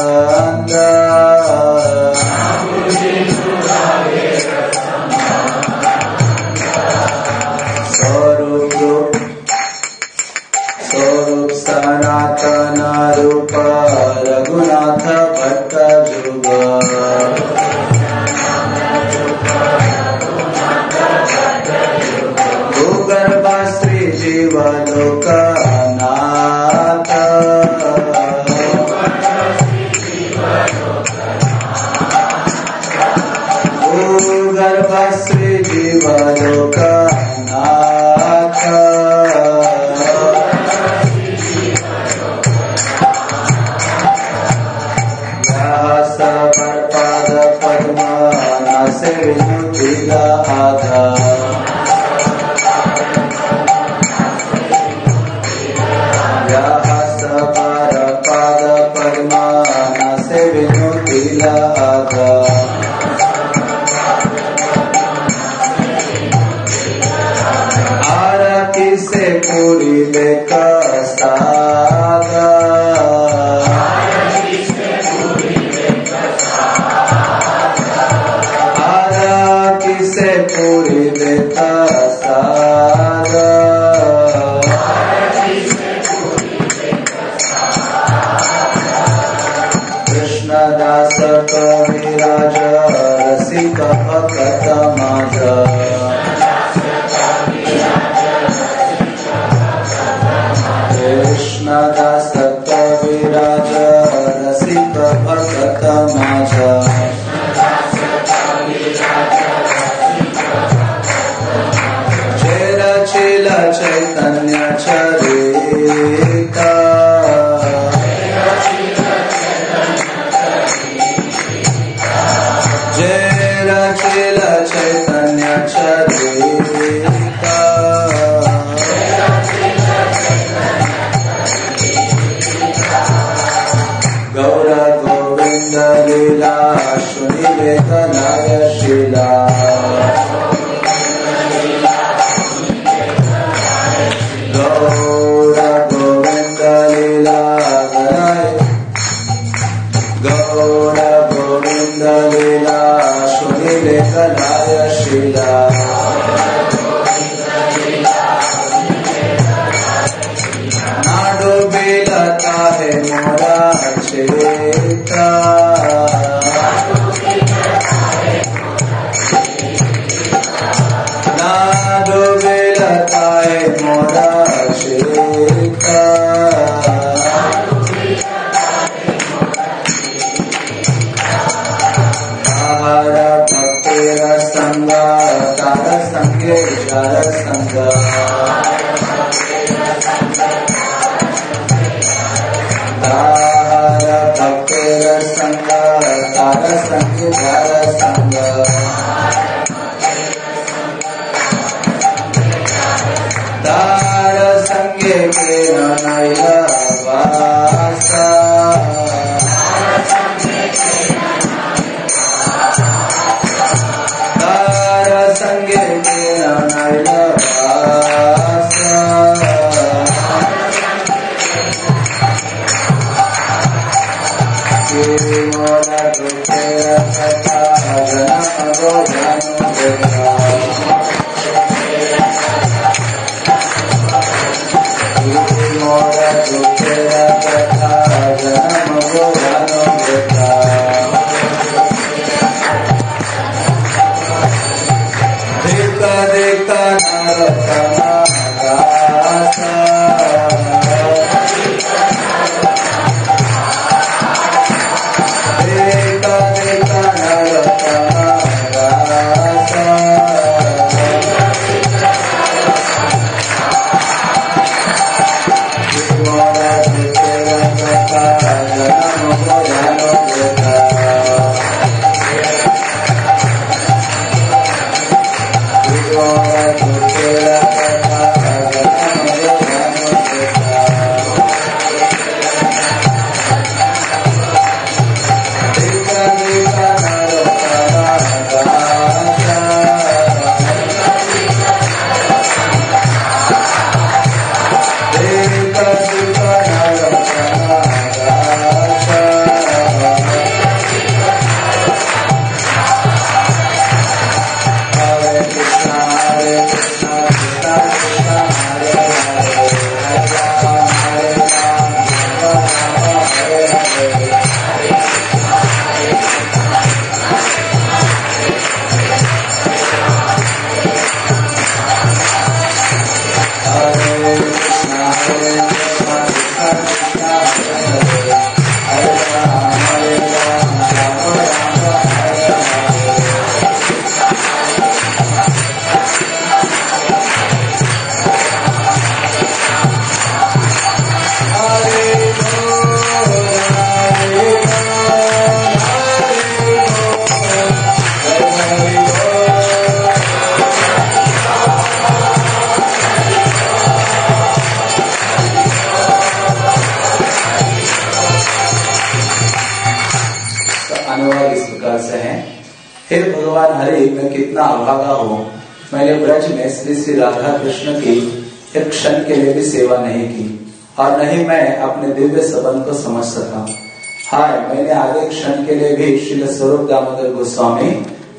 Hare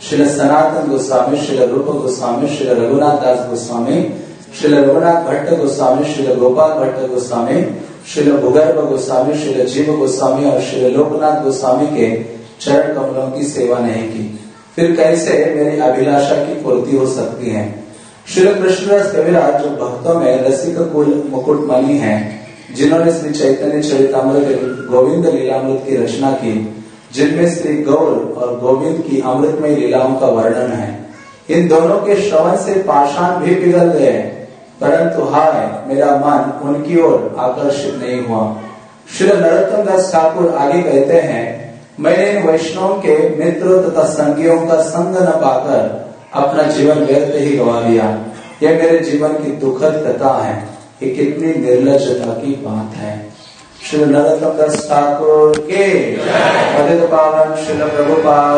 श्री सनातन गोस्वामी, श्री रूप गोस्वामी, श्री रघुनाथ दास गोस्वामी, श्री रघुनाथ भट्ट गोस्वामी, श्री गोपाल भट्ट गोस्वामी, श्री भूगर्भ गोस्वामी, श्री जीव गोस्वामी और श्री लोकनाथ गोस्वामी के चरण कमलों की सेवा नहीं की। फिर कैसे मेरी अभिलाषा की पूर्ति हो सकती है? श्री कृष्ण कविराज, जो भक्तों में रसिक कुल मुकुट मणि है, जिन्होंने श्री चैतन्य चरितमृत गोविंद लीलामृत की रचना की जिनमें श्री गौर और गोविंद की अमृतमय लीलाओं का वर्णन है। इन दोनों के श्रवण से पाषाण भी पिघल गए हैं, परंतु हाय, मेरा मन उनकी ओर आकर्षित नहीं हुआ। श्री नरोत्तम दास ठाकुर आगे कहते हैं मैंने इन वैष्णव के मित्रों तथा संगियों का संग न पाकर अपना जीवन व्यर्थ ही गवा दिया। यह मेरे जीवन की दुखद कथा है। ये कितनी निर्लजता की बात है। श्री नरोत्तम दास ठाकुर के। पदित पावन श्री प्रभुपाल